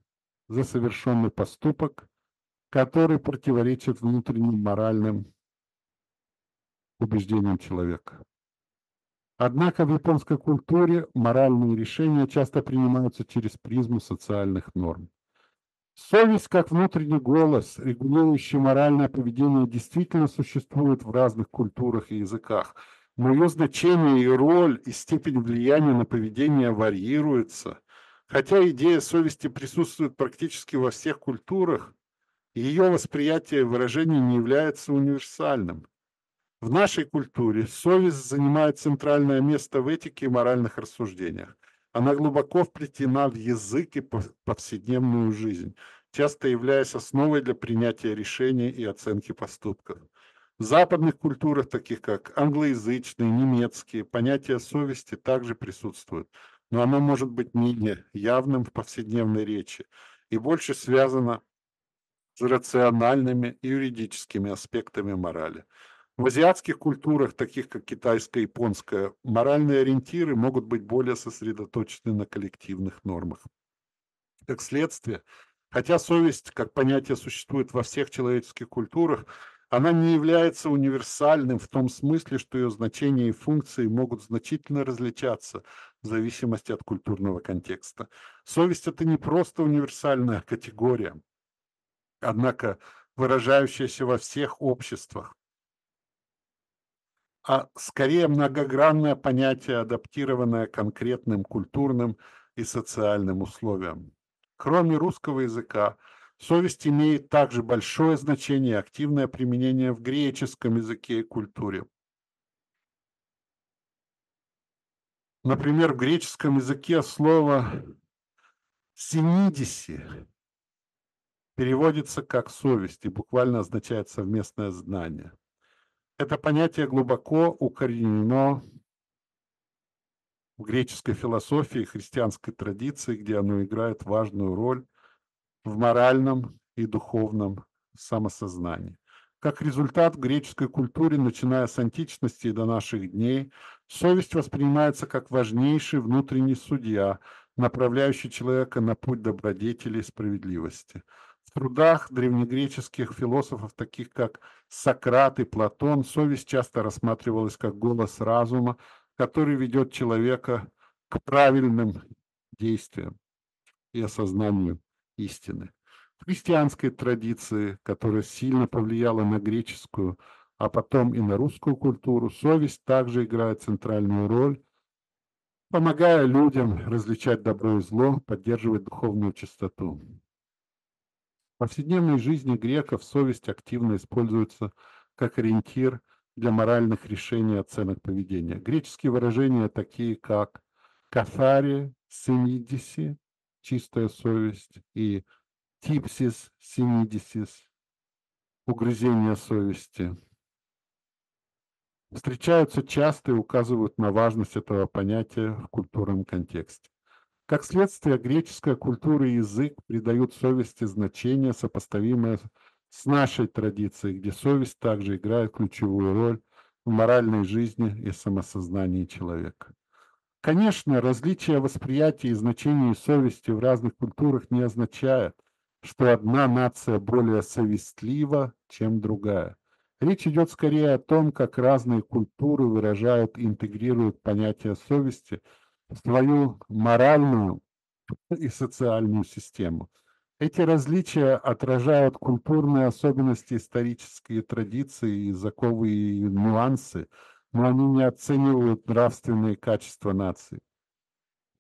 за совершенный поступок, который противоречит внутренним моральным убеждениям человека. Однако в японской культуре моральные решения часто принимаются через призму социальных норм. Совесть как внутренний голос, регулирующий моральное поведение, действительно существует в разных культурах и языках – но ее значение и роль и степень влияния на поведение варьируются. Хотя идея совести присутствует практически во всех культурах, ее восприятие и выражение не является универсальным. В нашей культуре совесть занимает центральное место в этике и моральных рассуждениях. Она глубоко вплетена в язык и повседневную жизнь, часто являясь основой для принятия решений и оценки поступков. Западных культурах, таких как англоязычные, немецкие, понятие совести также присутствует, но оно может быть менее явным в повседневной речи и больше связано с рациональными и юридическими аспектами морали. В азиатских культурах, таких как китайская и японская, моральные ориентиры могут быть более сосредоточены на коллективных нормах. Как следствие, хотя совесть как понятие существует во всех человеческих культурах, она не является универсальным в том смысле, что ее значение и функции могут значительно различаться в зависимости от культурного контекста. Совесть – это не просто универсальная категория, однако выражающаяся во всех обществах, а скорее многогранное понятие, адаптированное конкретным культурным и социальным условиям. Кроме русского языка, Совесть имеет также большое значение и активное применение в греческом языке и культуре. Например, в греческом языке слово «синидиси» переводится как «совесть» и буквально означает «совместное знание». Это понятие глубоко укоренено в греческой философии и христианской традиции, где оно играет важную роль в моральном и духовном самосознании. Как результат, в греческой культуре, начиная с античности и до наших дней, совесть воспринимается как важнейший внутренний судья, направляющий человека на путь добродетели и справедливости. В трудах древнегреческих философов, таких как Сократ и Платон, совесть часто рассматривалась как голос разума, который ведет человека к правильным действиям и осознанию истины. В христианской традиции, которая сильно повлияла на греческую, а потом и на русскую культуру, совесть также играет центральную роль, помогая людям различать добро и зло, поддерживать духовную чистоту. В повседневной жизни греков совесть активно используется как ориентир для моральных решений и оценок поведения. Греческие выражения такие как «кафари», «синидиси», чистая совесть, и типсис, синидисис, угрызение совести. Встречаются часто и указывают на важность этого понятия в культурном контексте. Как следствие, греческая культура и язык придают совести значение, сопоставимое с нашей традицией, где совесть также играет ключевую роль в моральной жизни и самосознании человека. Конечно, различие восприятия и значения совести в разных культурах не означает, что одна нация более совестлива, чем другая. Речь идет скорее о том, как разные культуры выражают и интегрируют понятие совести – свою моральную и социальную систему. Эти различия отражают культурные особенности, исторические традиции, языковые нюансы, но они не оценивают нравственные качества нации.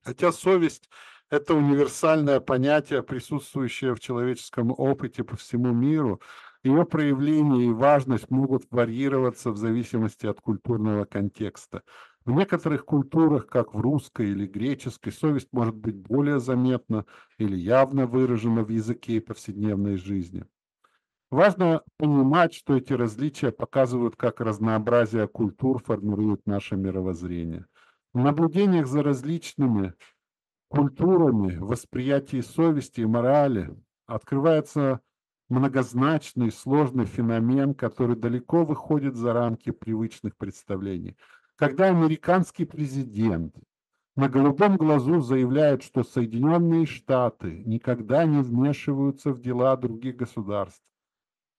Хотя совесть – это универсальное понятие, присутствующее в человеческом опыте по всему миру, ее проявление и важность могут варьироваться в зависимости от культурного контекста. В некоторых культурах, как в русской или греческой, совесть может быть более заметна или явно выражена в языке и повседневной жизни. Важно понимать, что эти различия показывают, как разнообразие культур формирует наше мировоззрение. В наблюдениях за различными культурами, восприятии совести и морали открывается многозначный, сложный феномен, который далеко выходит за рамки привычных представлений – когда американский президент на голубом глазу заявляет, что Соединенные Штаты никогда не вмешиваются в дела других государств.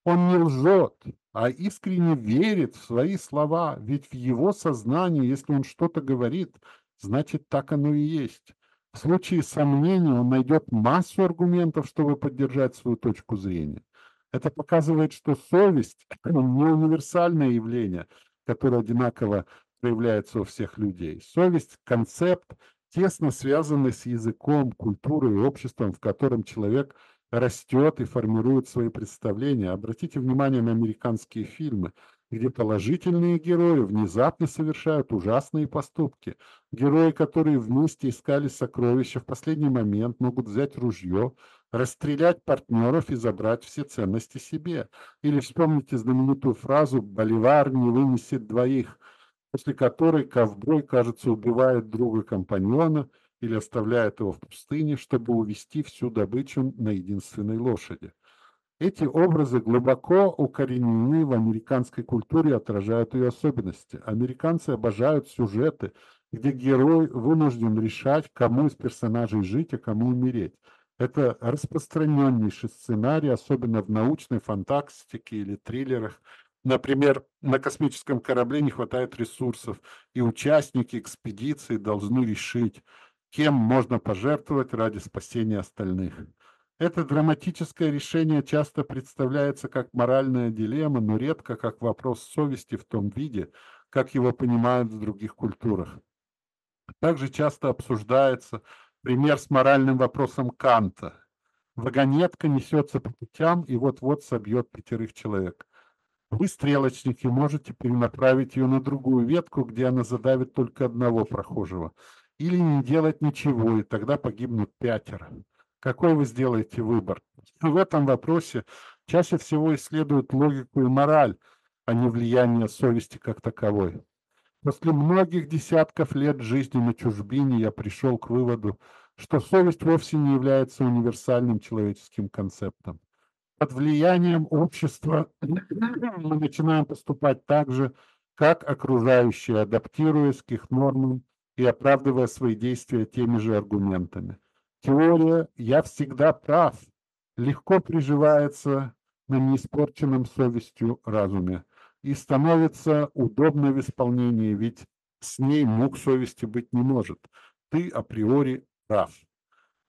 Он не лжет, а искренне верит в свои слова, ведь в его сознании, если он что-то говорит, значит так оно и есть. В случае сомнений он найдет массу аргументов, чтобы поддержать свою точку зрения. Это показывает, что совесть не универсальное явление, которое одинаково проявляется у всех людей. Совесть – концепт, тесно связанный с языком, культурой и обществом, в котором человек растет и формирует свои представления. Обратите внимание на американские фильмы, где положительные герои внезапно совершают ужасные поступки. Герои, которые вместе искали сокровища, в последний момент могут взять ружье, расстрелять партнеров и забрать все ценности себе. Или вспомните знаменитую фразу «Боливар не вынесет двоих», после которой ковбой, кажется, убивает друга компаньона или оставляет его в пустыне, чтобы увести всю добычу на единственной лошади. Эти образы глубоко укоренены в американской культуре и отражают ее особенности. Американцы обожают сюжеты, где герой вынужден решать, кому из персонажей жить, а кому умереть. Это распространеннейший сценарий, особенно в научной фантастике или триллерах, Например, на космическом корабле не хватает ресурсов, и участники экспедиции должны решить, кем можно пожертвовать ради спасения остальных. Это драматическое решение часто представляется как моральная дилемма, но редко как вопрос совести в том виде, как его понимают в других культурах. Также часто обсуждается пример с моральным вопросом Канта. Вагонетка несется по путям и вот-вот собьет пятерых человек. Вы, стрелочники, можете перенаправить ее на другую ветку, где она задавит только одного прохожего. Или не делать ничего, и тогда погибнут пятеро. Какой вы сделаете выбор? В этом вопросе чаще всего исследуют логику и мораль, а не влияние совести как таковой. После многих десятков лет жизни на чужбине я пришел к выводу, что совесть вовсе не является универсальным человеческим концептом под влиянием общества мы начинаем поступать так же, как окружающие, адаптируясь к их нормам и оправдывая свои действия теми же аргументами. Теория «я всегда прав» легко приживается на неиспорченном совестью разуме и становится удобной в исполнении, ведь с ней мук совести быть не может. Ты априори прав.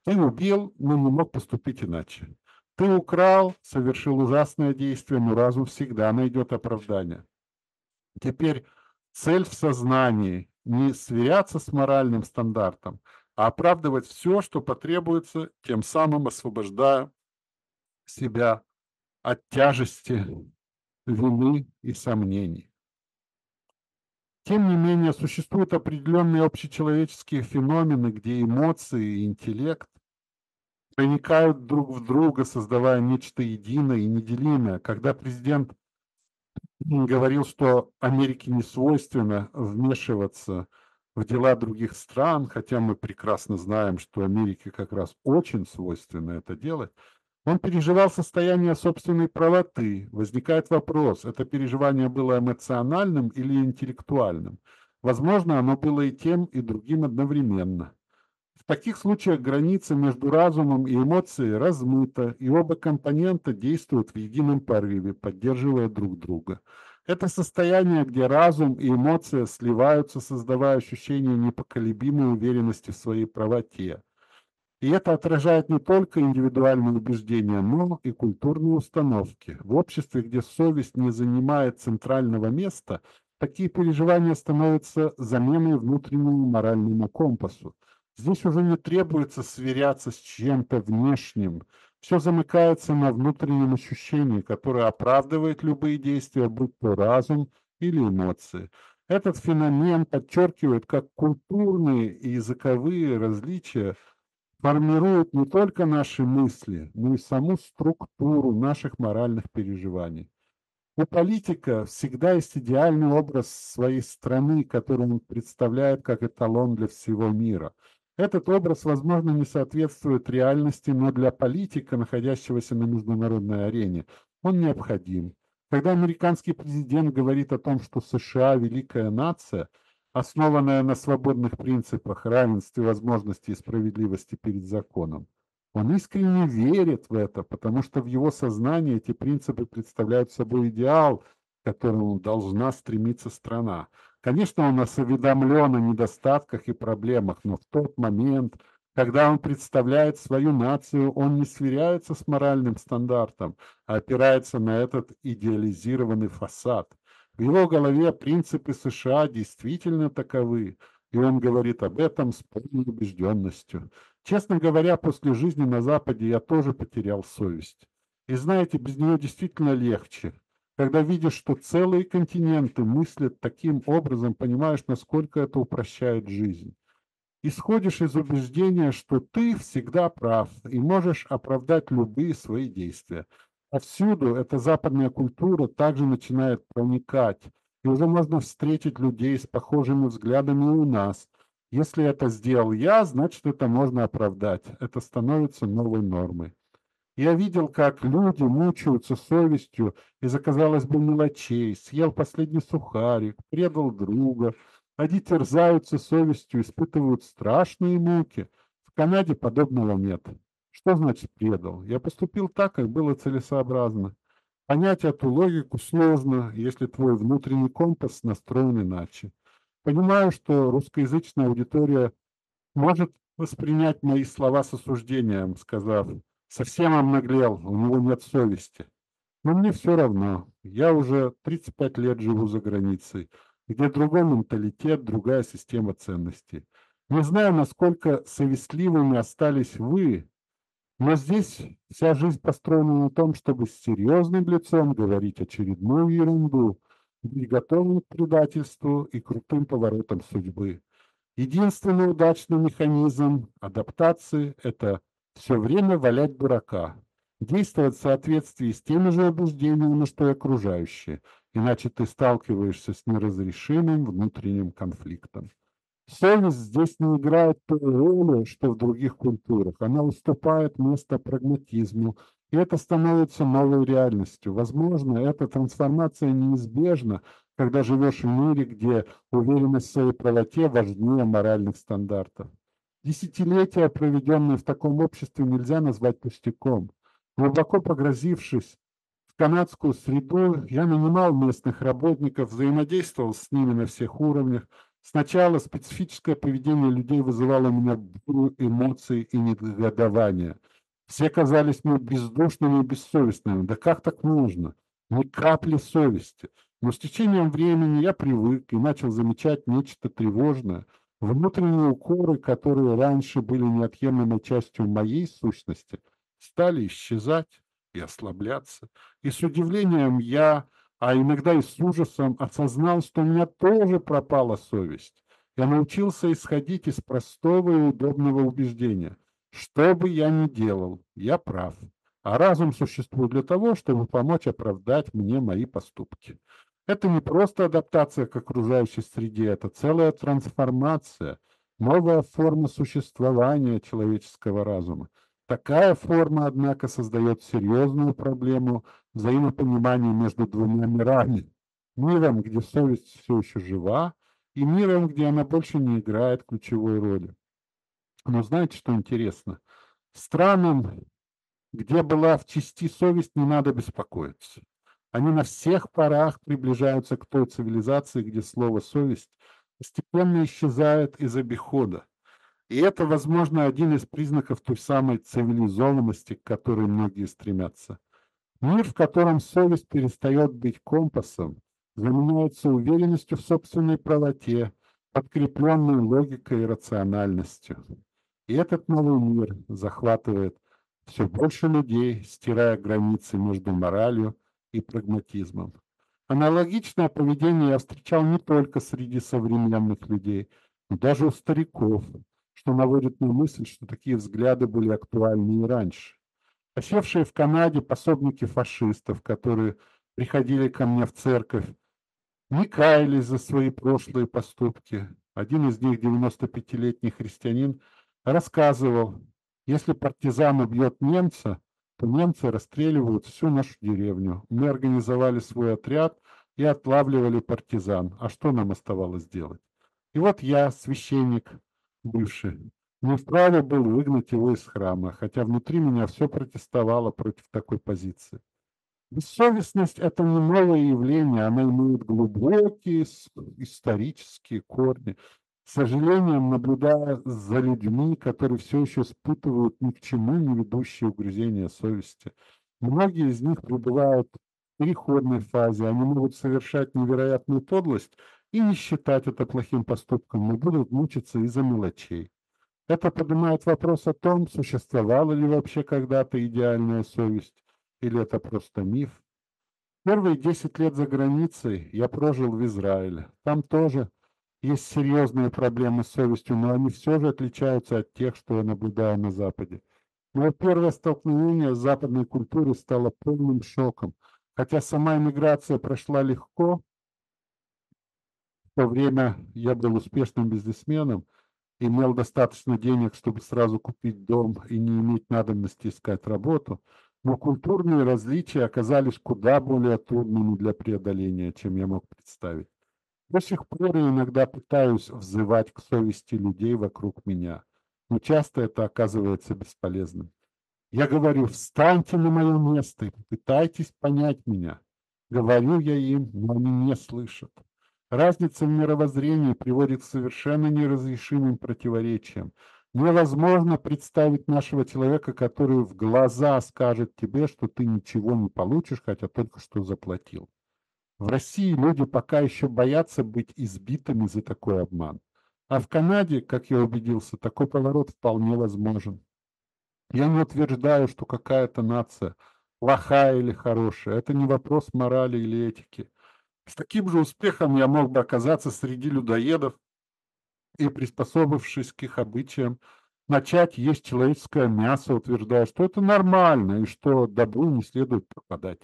Ты убил, но не мог поступить иначе. Ты украл, совершил ужасное действие, но разум всегда найдет оправдание. Теперь цель в сознании не сверяться с моральным стандартом, а оправдывать все, что потребуется, тем самым освобождая себя от тяжести вины и сомнений. Тем не менее, существуют определенные общечеловеческие феномены, где эмоции и интеллект проникают друг в друга, создавая нечто единое и неделимое. Когда президент говорил, что Америке не свойственно вмешиваться в дела других стран, хотя мы прекрасно знаем, что Америке как раз очень свойственно это делать, он переживал состояние собственной правоты. Возникает вопрос, это переживание было эмоциональным или интеллектуальным? Возможно, оно было и тем, и другим одновременно. Таких случаях граница между разумом и эмоцией размыта, и оба компонента действуют в едином порыве, поддерживая друг друга. Это состояние, где разум и эмоция сливаются, создавая ощущение непоколебимой уверенности в своей правоте. И это отражает не только индивидуальные убеждения, но и культурные установки. В обществе, где совесть не занимает центрального места, такие переживания становятся заменой внутреннему моральному компасу. Здесь уже не требуется сверяться с чем-то внешним. Все замыкается на внутреннем ощущении, которое оправдывает любые действия, будь то разум или эмоции. Этот феномен подчеркивает, как культурные и языковые различия – формирует не только наши мысли, но и саму структуру наших моральных переживаний. У политика всегда есть идеальный образ своей страны, который он представляет как эталон для всего мира. Этот образ, возможно, не соответствует реальности, но для политика, находящегося на международной арене, он необходим. Когда американский президент говорит о том, что США – великая нация – основанная на свободных принципах равенстве возможностей и справедливости перед законом. Он искренне верит в это, потому что в его сознании эти принципы представляют собой идеал, к которому должна стремиться страна. Конечно, он осведомлен о недостатках и проблемах, но в тот момент, когда он представляет свою нацию, он не сверяется с моральным стандартом, а опирается на этот идеализированный фасад. В его голове принципы США действительно таковы, и он говорит об этом с полной убежденностью. Честно говоря, после жизни на Западе я тоже потерял совесть. И знаете, без нее действительно легче. Когда видишь, что целые континенты мыслят таким образом, понимаешь, насколько это упрощает жизнь. Исходишь из убеждения, что ты всегда прав и можешь оправдать любые свои действия. Повсюду эта западная культура также начинает проникать, и уже можно встретить людей с похожими взглядами у нас. Если это сделал я, значит, это можно оправдать. Это становится новой нормой. Я видел, как люди мучаются совестью из-за, казалось бы, мелочей, съел последний сухарик, предал друга. Они терзаются совестью, испытывают страшные муки. В Канаде подобного нет. Что значит предал? Я поступил так, как было целесообразно. Понять эту логику сложно, если твой внутренний компас настроен иначе. Понимаю, что русскоязычная аудитория может воспринять мои слова с осуждением, сказав, совсем обнаглел, у него нет совести. Но мне все равно. Я уже 35 лет живу за границей, где другой менталитет, другая система ценностей. Не знаю, насколько совестливыми остались вы, но здесь вся жизнь построена на том, чтобы с серьезным лицом говорить очередную ерунду, быть готовым к предательству и крутым поворотам судьбы. Единственный удачный механизм адаптации – это все время валять дурака, действовать в соответствии с теми же убеждениями, что и окружающие, иначе ты сталкиваешься с неразрешимым внутренним конфликтом. Совесть здесь не играет той роли, что в других культурах. Она уступает место прагматизму, и это становится новой реальностью. Возможно, эта трансформация неизбежна, когда живешь в мире, где уверенность в своей правоте важнее моральных стандартов. Десятилетия, проведенные в таком обществе, нельзя назвать пустяком. Глубоко погрозившись в канадскую среду, я нанимал местных работников, взаимодействовал с ними на всех уровнях, Сначала специфическое поведение людей вызывало у меня бурю эмоций и негодования. Все казались мне бездушными и бессовестными. Да как так можно? Ни капли совести. Но с течением времени я привык и начал замечать нечто тревожное. Внутренние укоры, которые раньше были неотъемлемой частью моей сущности, стали исчезать и ослабляться. И с удивлением я а иногда и с ужасом осознал, что у меня тоже пропала совесть. Я научился исходить из простого и удобного убеждения. Что бы я ни делал, я прав. А разум существует для того, чтобы помочь оправдать мне мои поступки. Это не просто адаптация к окружающей среде, это целая трансформация, новая форма существования человеческого разума. Такая форма, однако, создает серьезную проблему взаимопонимания между двумя мирами. Миром, где совесть все еще жива, и миром, где она больше не играет ключевой роли. Но знаете, что интересно? Странам, где была в части совесть, не надо беспокоиться. Они на всех парах приближаются к той цивилизации, где слово «совесть» постепенно исчезает из обихода. И это, возможно, один из признаков той самой цивилизованности, к которой многие стремятся. Мир, в котором совесть перестает быть компасом, заменяется уверенностью в собственной правоте, подкрепленной логикой и рациональностью. И этот новый мир захватывает все больше людей, стирая границы между моралью и прагматизмом. Аналогичное поведение я встречал не только среди современных людей, но даже у стариков – что наводит на мысль, что такие взгляды были актуальны и раньше. Осевшие в Канаде пособники фашистов, которые приходили ко мне в церковь, не каялись за свои прошлые поступки. Один из них, 95-летний христианин, рассказывал, если партизан убьет немца, немцы расстреливают всю нашу деревню. Мы организовали свой отряд и отлавливали партизан. А что нам оставалось делать? И вот я, священник, бывший, не вправе был выгнать его из храма, хотя внутри меня все протестовало против такой позиции. Бессовестность – это не новое явление, она имеет глубокие исторические корни. Сожалением, наблюдая за людьми, которые все еще испытывают ни к чему не ведущие угрызения совести, многие из них пребывают в переходной фазе, они могут совершать невероятную подлость и не считать это плохим поступком, но будут мучиться из-за мелочей. Это поднимает вопрос о том, существовала ли вообще когда-то идеальная совесть, или это просто миф. Первые 10 лет за границей я прожил в Израиле. Там тоже есть серьезные проблемы с совестью, но они все же отличаются от тех, что я наблюдаю на Западе. Мое первое столкновение с западной культурой стало полным шоком. Хотя сама иммиграция прошла легко, то время я был успешным бизнесменом, имел достаточно денег, чтобы сразу купить дом и не иметь надобности искать работу, но культурные различия оказались куда более трудными для преодоления, чем я мог представить. До сих пор я иногда пытаюсь взывать к совести людей вокруг меня, но часто это оказывается бесполезным. Я говорю, встаньте на мое место и попытайтесь понять меня. Говорю я им, но они не слышат. Разница в мировоззрении приводит к совершенно неразрешимым противоречиям. Невозможно представить нашего человека, который в глаза скажет тебе, что ты ничего не получишь, хотя только что заплатил. В России люди пока еще боятся быть избитыми за такой обман. А в Канаде, как я убедился, такой поворот вполне возможен. Я не утверждаю, что какая-то нация плохая или хорошая. Это не вопрос морали или этики. С таким же успехом я мог бы оказаться среди людоедов и, приспособившись к их обычаям, начать есть человеческое мясо, утверждая, что это нормально и что добру не следует пропадать.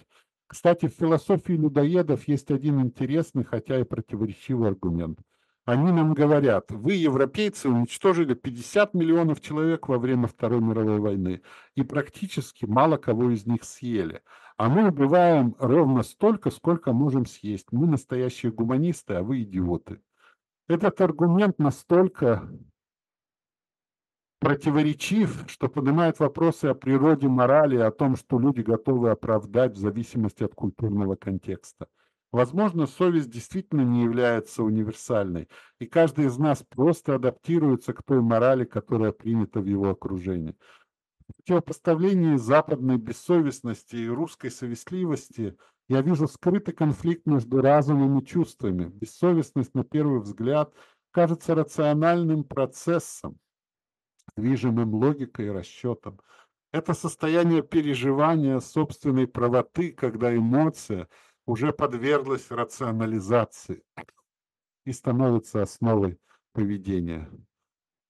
Кстати, в философии людоедов есть один интересный, хотя и противоречивый аргумент. Они нам говорят, вы, европейцы, уничтожили 50 миллионов человек во время Второй мировой войны, и практически мало кого из них съели. А мы убиваем ровно столько, сколько можем съесть. Мы настоящие гуманисты, а вы идиоты. Этот аргумент настолько противоречив, что поднимает вопросы о природе морали, о том, что люди готовы оправдать в зависимости от культурного контекста. Возможно, совесть действительно не является универсальной, и каждый из нас просто адаптируется к той морали, которая принята в его окружении противопоставлении западной бессовестности и русской совестливости я вижу скрытый конфликт между разумом и чувствами. Бессовестность, на первый взгляд, кажется рациональным процессом, движимым логикой и расчетом. Это состояние переживания собственной правоты, когда эмоция уже подверглась рационализации и становится основой поведения.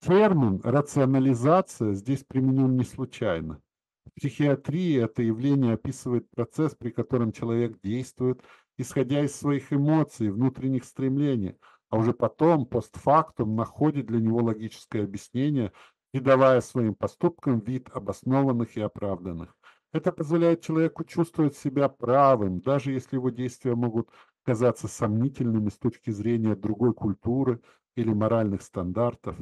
Термин «рационализация» здесь применен не случайно. В психиатрии это явление описывает процесс, при котором человек действует, исходя из своих эмоций, внутренних стремлений, а уже потом, постфактум, находит для него логическое объяснение и давая своим поступкам вид обоснованных и оправданных. Это позволяет человеку чувствовать себя правым, даже если его действия могут казаться сомнительными с точки зрения другой культуры или моральных стандартов.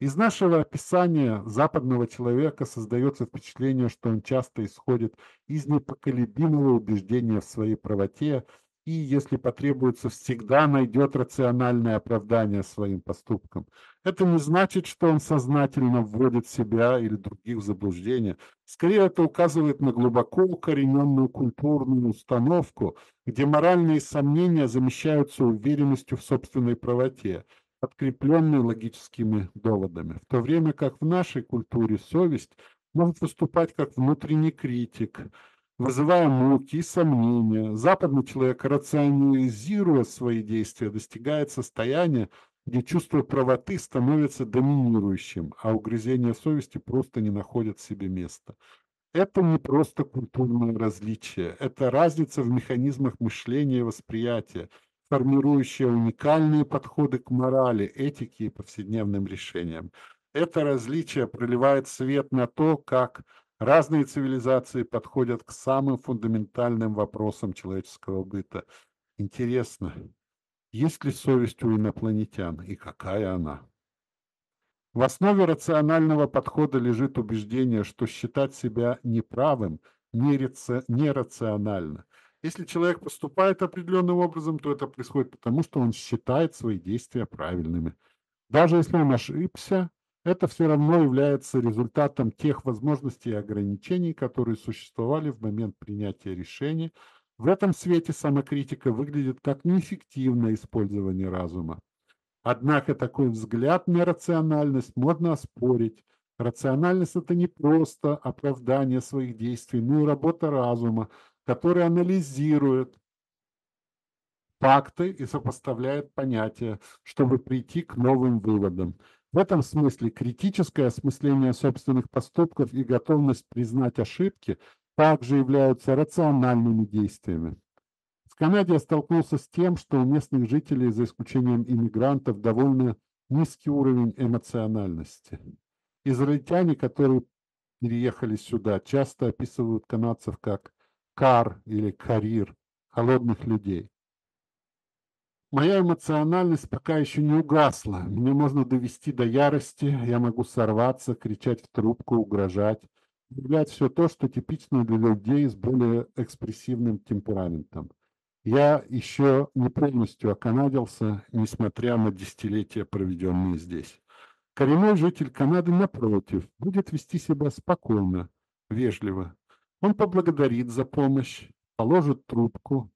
Из нашего описания западного человека создается впечатление, что он часто исходит из непоколебимого убеждения в своей правоте и, если потребуется, всегда найдет рациональное оправдание своим поступкам. Это не значит, что он сознательно вводит себя или других в заблуждение. Скорее, это указывает на глубоко укорененную культурную установку, где моральные сомнения замещаются уверенностью в собственной правоте, подкрепленной логическими доводами. В то время как в нашей культуре совесть может выступать как внутренний критик – вызывая муки и сомнения. Западный человек, рационализируя свои действия, достигает состояния, где чувство правоты становится доминирующим, а угрызения совести просто не находят себе места. Это не просто культурное различие, это разница в механизмах мышления и восприятия, формирующая уникальные подходы к морали, этике и повседневным решениям. Это различие проливает свет на то, как Разные цивилизации подходят к самым фундаментальным вопросам человеческого быта. Интересно, есть ли совесть у инопланетян и какая она? В основе рационального подхода лежит убеждение, что считать себя неправым нерационально. Если человек поступает определенным образом, то это происходит потому, что он считает свои действия правильными. Даже если он ошибся, это все равно является результатом тех возможностей и ограничений, которые существовали в момент принятия решения. В этом свете самокритика выглядит как неэффективное использование разума. Однако такой взгляд на рациональность можно оспорить. Рациональность – это не просто оправдание своих действий, но и работа разума, который анализирует факты и сопоставляет понятия, чтобы прийти к новым выводам. В этом смысле критическое осмысление собственных поступков и готовность признать ошибки также являются рациональными действиями. В Канаде я столкнулся с тем, что у местных жителей, за исключением иммигрантов, довольно низкий уровень эмоциональности. Израильтяне, которые переехали сюда, часто описывают канадцев как кар или карир, холодных людей. Моя эмоциональность пока еще не угасла. Меня можно довести до ярости, я могу сорваться, кричать в трубку, угрожать, проявлять все то, что типично для людей с более экспрессивным темпераментом. Я еще не полностью оканадился, несмотря на десятилетия, проведенные здесь. Коренной житель Канады, напротив, будет вести себя спокойно, вежливо. Он поблагодарит за помощь, положит трубку,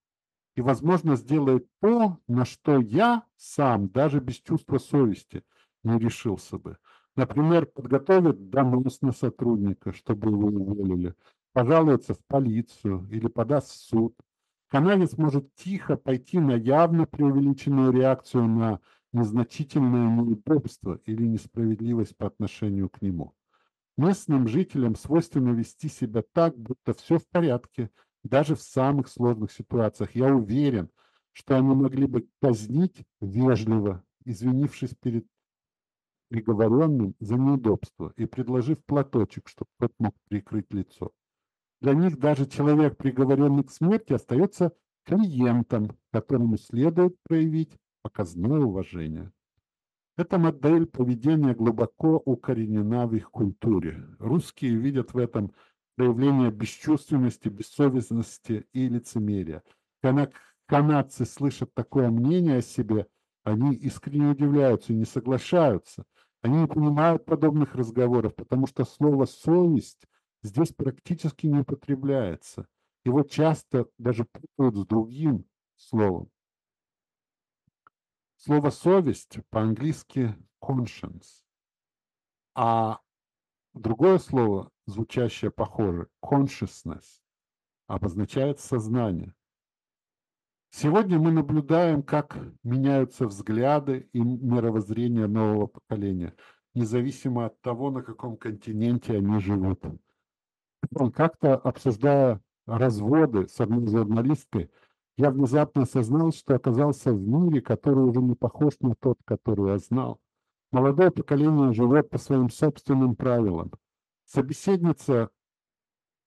и, возможно, сделает то, на что я сам, даже без чувства совести, не решился бы. Например, подготовит донос на сотрудника, чтобы его уволили, пожалуется в полицию или подаст в суд. Канадец может тихо пойти на явно преувеличенную реакцию на незначительное неудобство или несправедливость по отношению к нему. Местным жителям свойственно вести себя так, будто все в порядке, даже в самых сложных ситуациях. Я уверен, что они могли бы казнить вежливо, извинившись перед приговоренным за неудобство и предложив платочек, чтобы тот мог прикрыть лицо. Для них даже человек, приговоренный к смерти, остается клиентом, которому следует проявить показное уважение. Эта модель поведения глубоко укоренена в их культуре. Русские видят в этом проявление бесчувственности, бессовестности и лицемерия. Когда канадцы слышат такое мнение о себе, они искренне удивляются и не соглашаются. Они не понимают подобных разговоров, потому что слово «совесть» здесь практически не употребляется. Его часто даже путают с другим словом. Слово «совесть» по-английски conscience, а другое слово звучащее похоже, consciousness, обозначает сознание. Сегодня мы наблюдаем, как меняются взгляды и мировоззрение нового поколения, независимо от того, на каком континенте они живут. Как-то обсуждая разводы с одной журналисткой, Я внезапно осознал, что оказался в мире, который уже не похож на тот, который я знал. Молодое поколение живет по своим собственным правилам. Собеседница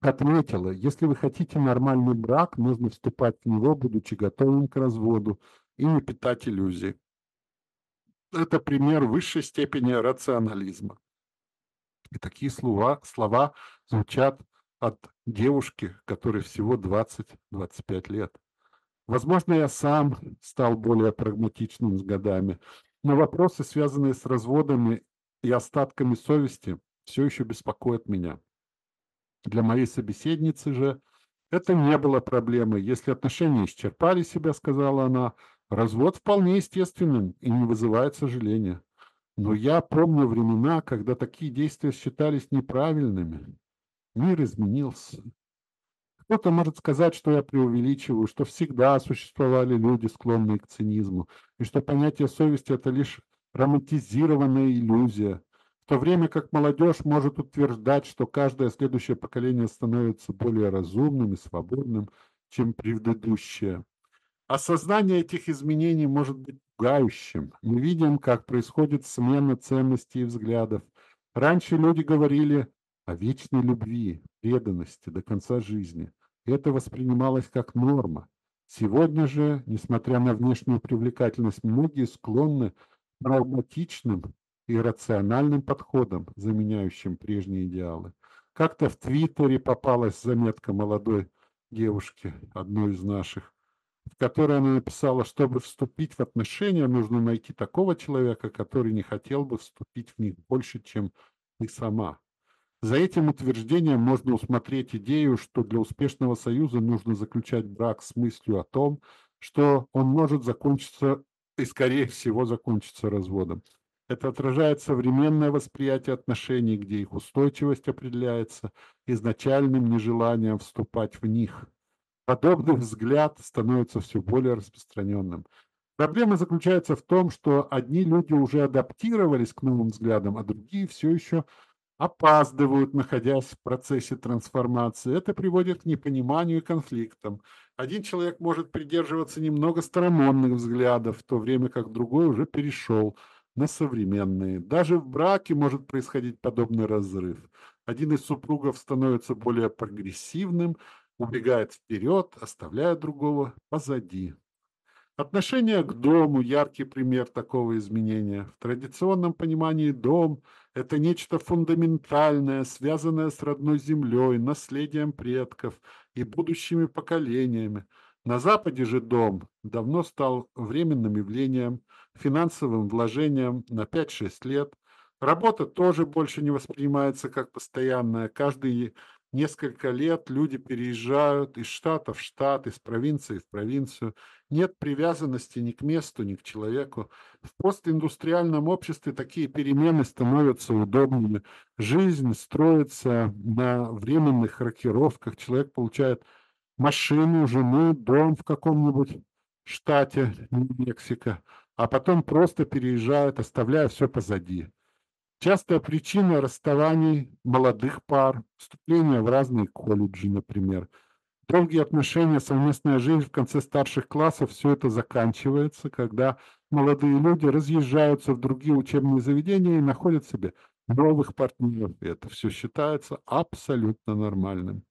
отметила, если вы хотите нормальный брак, нужно вступать в него, будучи готовым к разводу, и не питать иллюзий. Это пример высшей степени рационализма. И такие слова, слова звучат от девушки, которой всего 20-25 лет. Возможно, я сам стал более прагматичным с годами, но вопросы, связанные с разводами и остатками совести, все еще беспокоят меня. Для моей собеседницы же это не было проблемой. Если отношения исчерпали себя, сказала она, развод вполне естественным и не вызывает сожаления. Но я помню времена, когда такие действия считались неправильными. Мир изменился. Кто-то может сказать, что я преувеличиваю, что всегда существовали люди, склонные к цинизму, и что понятие совести – это лишь романтизированная иллюзия, то время как молодежь может утверждать, что каждое следующее поколение становится более разумным и свободным, чем предыдущее. Осознание этих изменений может быть пугающим. Мы видим, как происходит смена ценностей и взглядов. Раньше люди говорили о вечной любви, преданности до конца жизни. Это воспринималось как норма. Сегодня же, несмотря на внешнюю привлекательность, многие склонны к прагматичным и рациональным подходам, заменяющим прежние идеалы. Как-то в Твиттере попалась заметка молодой девушки, одной из наших, в которой она написала, чтобы вступить в отношения, нужно найти такого человека, который не хотел бы вступить в них больше, чем ты сама. За этим утверждением можно усмотреть идею, что для успешного союза нужно заключать брак с мыслью о том, что он может закончиться и, скорее всего, закончиться разводом. Это отражает современное восприятие отношений, где их устойчивость определяется изначальным нежеланием вступать в них – Подобный взгляд становится все более распространенным. Проблема заключается в том, что одни люди уже адаптировались к новым взглядам, а другие все еще опаздывают, находясь в процессе трансформации. Это приводит к непониманию и конфликтам. Один человек может придерживаться немного старомодных взглядов, в то время как другой уже перешел на современные. Даже в браке может происходить подобный разрыв. Один из супругов становится более прогрессивным, убегает вперед, оставляя другого позади. Отношение к дому – яркий пример такого изменения. В традиционном понимании дом – это нечто фундаментальное, связанное с родной землей, наследием предков и будущими поколениями. На Западе же дом давно стал временным явлением, финансовым вложением на 5-6 лет. Работа тоже больше не воспринимается как постоянная. Каждый Несколько лет люди переезжают из штата в штат, из провинции в провинцию. Нет привязанности ни к месту, ни к человеку. В постиндустриальном обществе такие перемены становятся удобными. Жизнь строится на временных рокировках. Человек получает машину, жену, дом в каком-нибудь штате Мексика, а потом просто переезжает, оставляя все позади. Частая причина расставаний молодых пар, вступления в разные колледжи, например. Долгие отношения, совместная жизнь в конце старших классов, все это заканчивается, когда молодые люди разъезжаются в другие учебные заведения и находят себе новых партнеров. И это все считается абсолютно нормальным.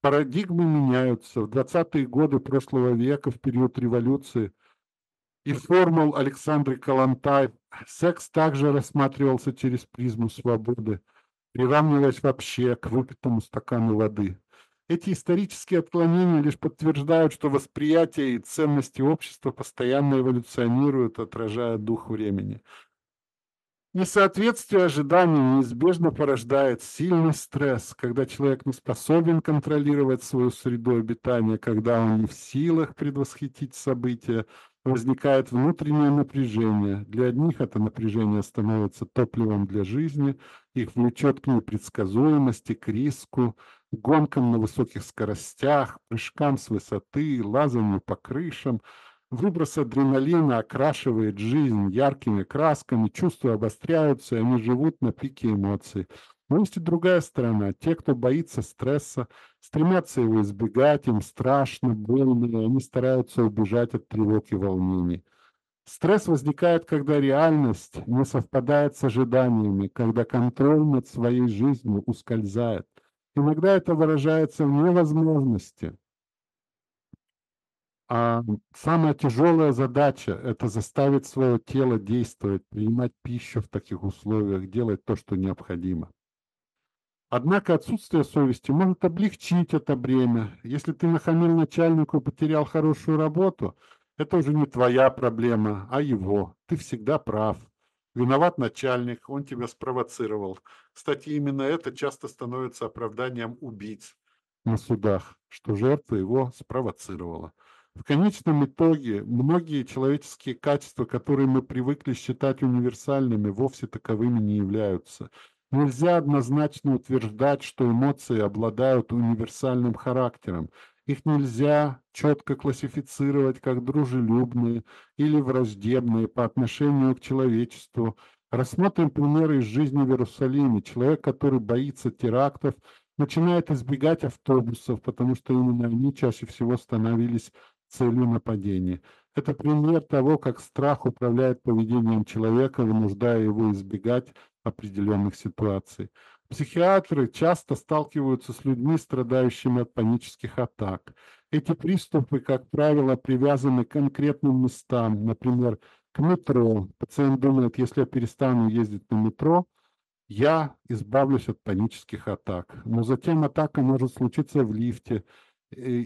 Парадигмы меняются. В 20-е годы прошлого века, в период революции, и формул Александры Калантай секс также рассматривался через призму свободы, приравниваясь вообще к выпитому стакану воды. Эти исторические отклонения лишь подтверждают, что восприятие и ценности общества постоянно эволюционируют, отражая дух времени. Несоответствие ожиданий неизбежно порождает сильный стресс, когда человек не способен контролировать свою среду обитания, когда он не в силах предвосхитить события, возникает внутреннее напряжение. Для одних это напряжение становится топливом для жизни, их влечет к непредсказуемости, к риску, гонкам на высоких скоростях, прыжкам с высоты, лазанию по крышам. Выброс адреналина окрашивает жизнь яркими красками, чувства обостряются, и они живут на пике эмоций. Но есть и другая сторона. Те, кто боится стресса, стремятся его избегать, им страшно, больно, и они стараются убежать от тревог и волнений. Стресс возникает, когда реальность не совпадает с ожиданиями, когда контроль над своей жизнью ускользает. Иногда это выражается в невозможности. А самая тяжелая задача– это заставить свое тело действовать, принимать пищу в таких условиях, делать то, что необходимо. Однако отсутствие совести может облегчить это бремя. Если ты нахамил начальнику и потерял хорошую работу, это уже не твоя проблема, а его. Ты всегда прав. Виноват начальник, он тебя спровоцировал. Кстати, именно это часто становится оправданием убийц на судах, что жертва его спровоцировала. В конечном итоге многие человеческие качества, которые мы привыкли считать универсальными, вовсе таковыми не являются. Нельзя однозначно утверждать, что эмоции обладают универсальным характером. Их нельзя четко классифицировать как дружелюбные или враждебные по отношению к человечеству. Рассмотрим примеры из жизни в Иерусалиме. Человек, который боится терактов, начинает избегать автобусов, потому что именно они чаще всего становились целью нападения. Это пример того, как страх управляет поведением человека, вынуждая его избегать определенных ситуаций. Психиатры часто сталкиваются с людьми, страдающими от панических атак. Эти приступы, как правило, привязаны к конкретным местам, например, к метро. Пациент думает, если я перестану ездить на метро, я избавлюсь от панических атак. Но затем атака может случиться в лифте,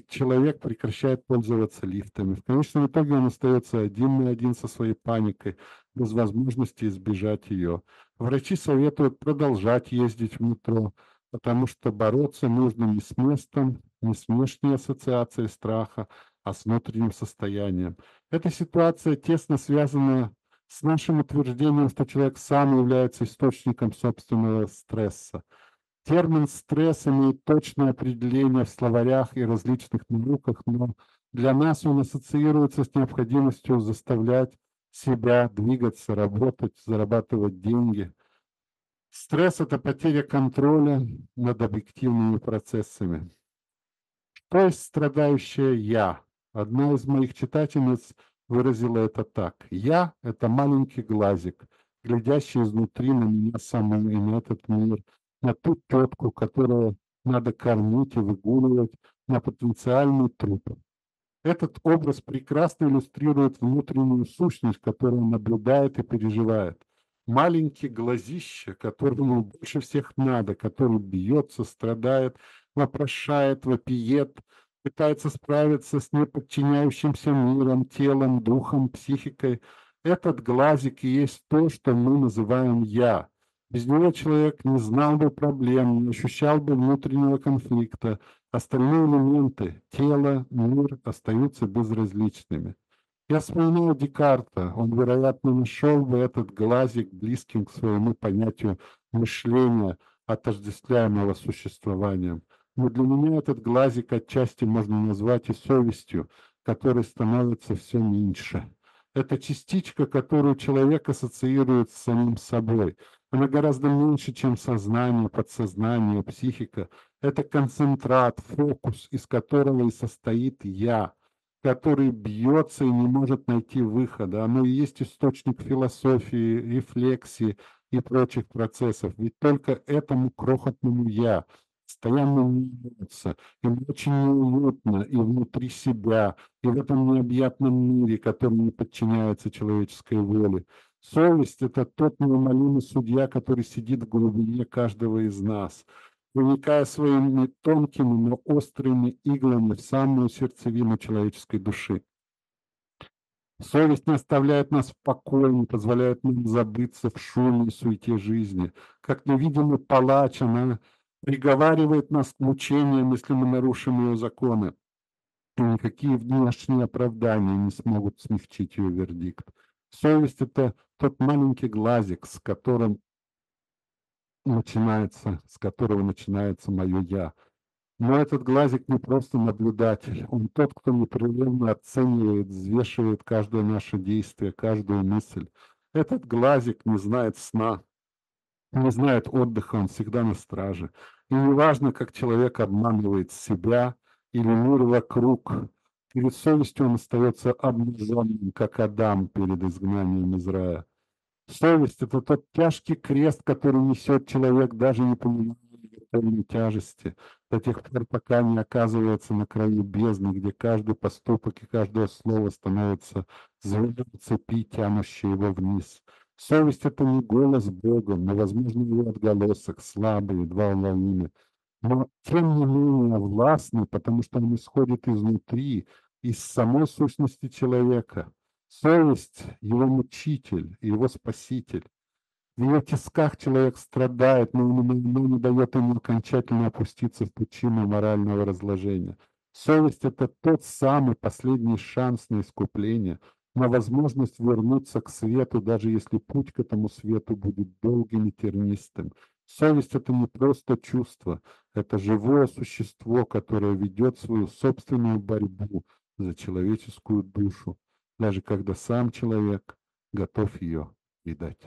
человек прекращает пользоваться лифтами. В конечном итоге он остается один на один со своей паникой, без возможности избежать ее. Врачи советуют продолжать ездить в метро, потому что бороться нужно не с местом, не с внешней ассоциацией страха, а с внутренним состоянием. Эта ситуация тесно связана с нашим утверждением, что человек сам является источником собственного стресса. Термин «стресс» имеет точное определение в словарях и различных науках, но для нас он ассоциируется с необходимостью заставлять себя двигаться, работать, зарабатывать деньги. Стресс – это потеря контроля над объективными процессами. Что есть страдающее «я»? Одна из моих читательниц выразила это так. «Я» – это маленький глазик, глядящий изнутри на меня саму и на этот мир, на ту тетку, которую надо кормить и выгуливать, на потенциальный труп. Этот образ прекрасно иллюстрирует внутреннюю сущность, которую он наблюдает и переживает. Маленький глазище, которому больше всех надо, который бьется, страдает, вопрошает, вопиет, пытается справиться с неподчиняющимся миром, телом, духом, психикой. Этот глазик и есть то, что мы называем «я». Без него человек не знал бы проблем, не ощущал бы внутреннего конфликта, Остальные элементы тела, мир остаются безразличными. Я вспоминаю Декарта. Он, вероятно, нашел бы этот глазик близким к своему понятию мышления, отождествляемого существованием. Но для меня этот глазик отчасти можно назвать и совестью, которой становится все меньше. Это частичка, которую человек ассоциирует с самим собой. Она гораздо меньше, чем сознание, подсознание, психика. Это концентрат, фокус, из которого и состоит «я», который бьется и не может найти выхода. Оно и есть источник философии, рефлексии и прочих процессов. Ведь только этому крохотному «я» постоянно меняется, им очень неуютно и внутри себя, и в этом необъятном мире, который не подчиняется человеческой воле. Совесть – это тот неумолимый судья, который сидит в глубине каждого из нас – проникая своими тонкими, но острыми иглами в самую сердцевину человеческой души. Совесть не оставляет нас в покое, не позволяет нам забыться в шуме и суете жизни. Как невидимый палач, она приговаривает нас к мучениям, если мы нарушим ее законы. И никакие внешние оправдания не смогут смягчить ее вердикт. Совесть – это тот маленький глазик, с которым начинается, с которого начинается мое «я». Но этот глазик не просто наблюдатель, он тот, кто непрерывно оценивает, взвешивает каждое наше действие, каждую мысль. Этот глазик не знает сна. не знает отдыха, он всегда на страже. И неважно, как человек обманывает себя или мир вокруг, перед совестью он остается обнаженным, как Адам перед изгнанием из рая. Совесть – это тот тяжкий крест, который несет человек, даже не понимая вертольной тяжести, до тех пор, пока не оказывается на краю бездны, где каждый поступок и каждое слово становится звеном цепи, тянущей его вниз. Совесть – это не голос Бога, но, возможно, его отголосок, слабый, едва уловимый, но, тем не менее, властный, потому что он исходит изнутри, из самой сущности человека. Совесть – его мучитель, его спаситель. В ее тисках человек страдает, но именно оно не дает ему окончательно опуститься в пучину морального разложения. Совесть – это тот самый последний шанс на искупление, на возможность вернуться к свету, даже если путь к этому свету будет долгим и тернистым. Совесть – это не просто чувство, это живое существо, которое ведет свою собственную борьбу за человеческую душу даже когда сам человек готов ее предать.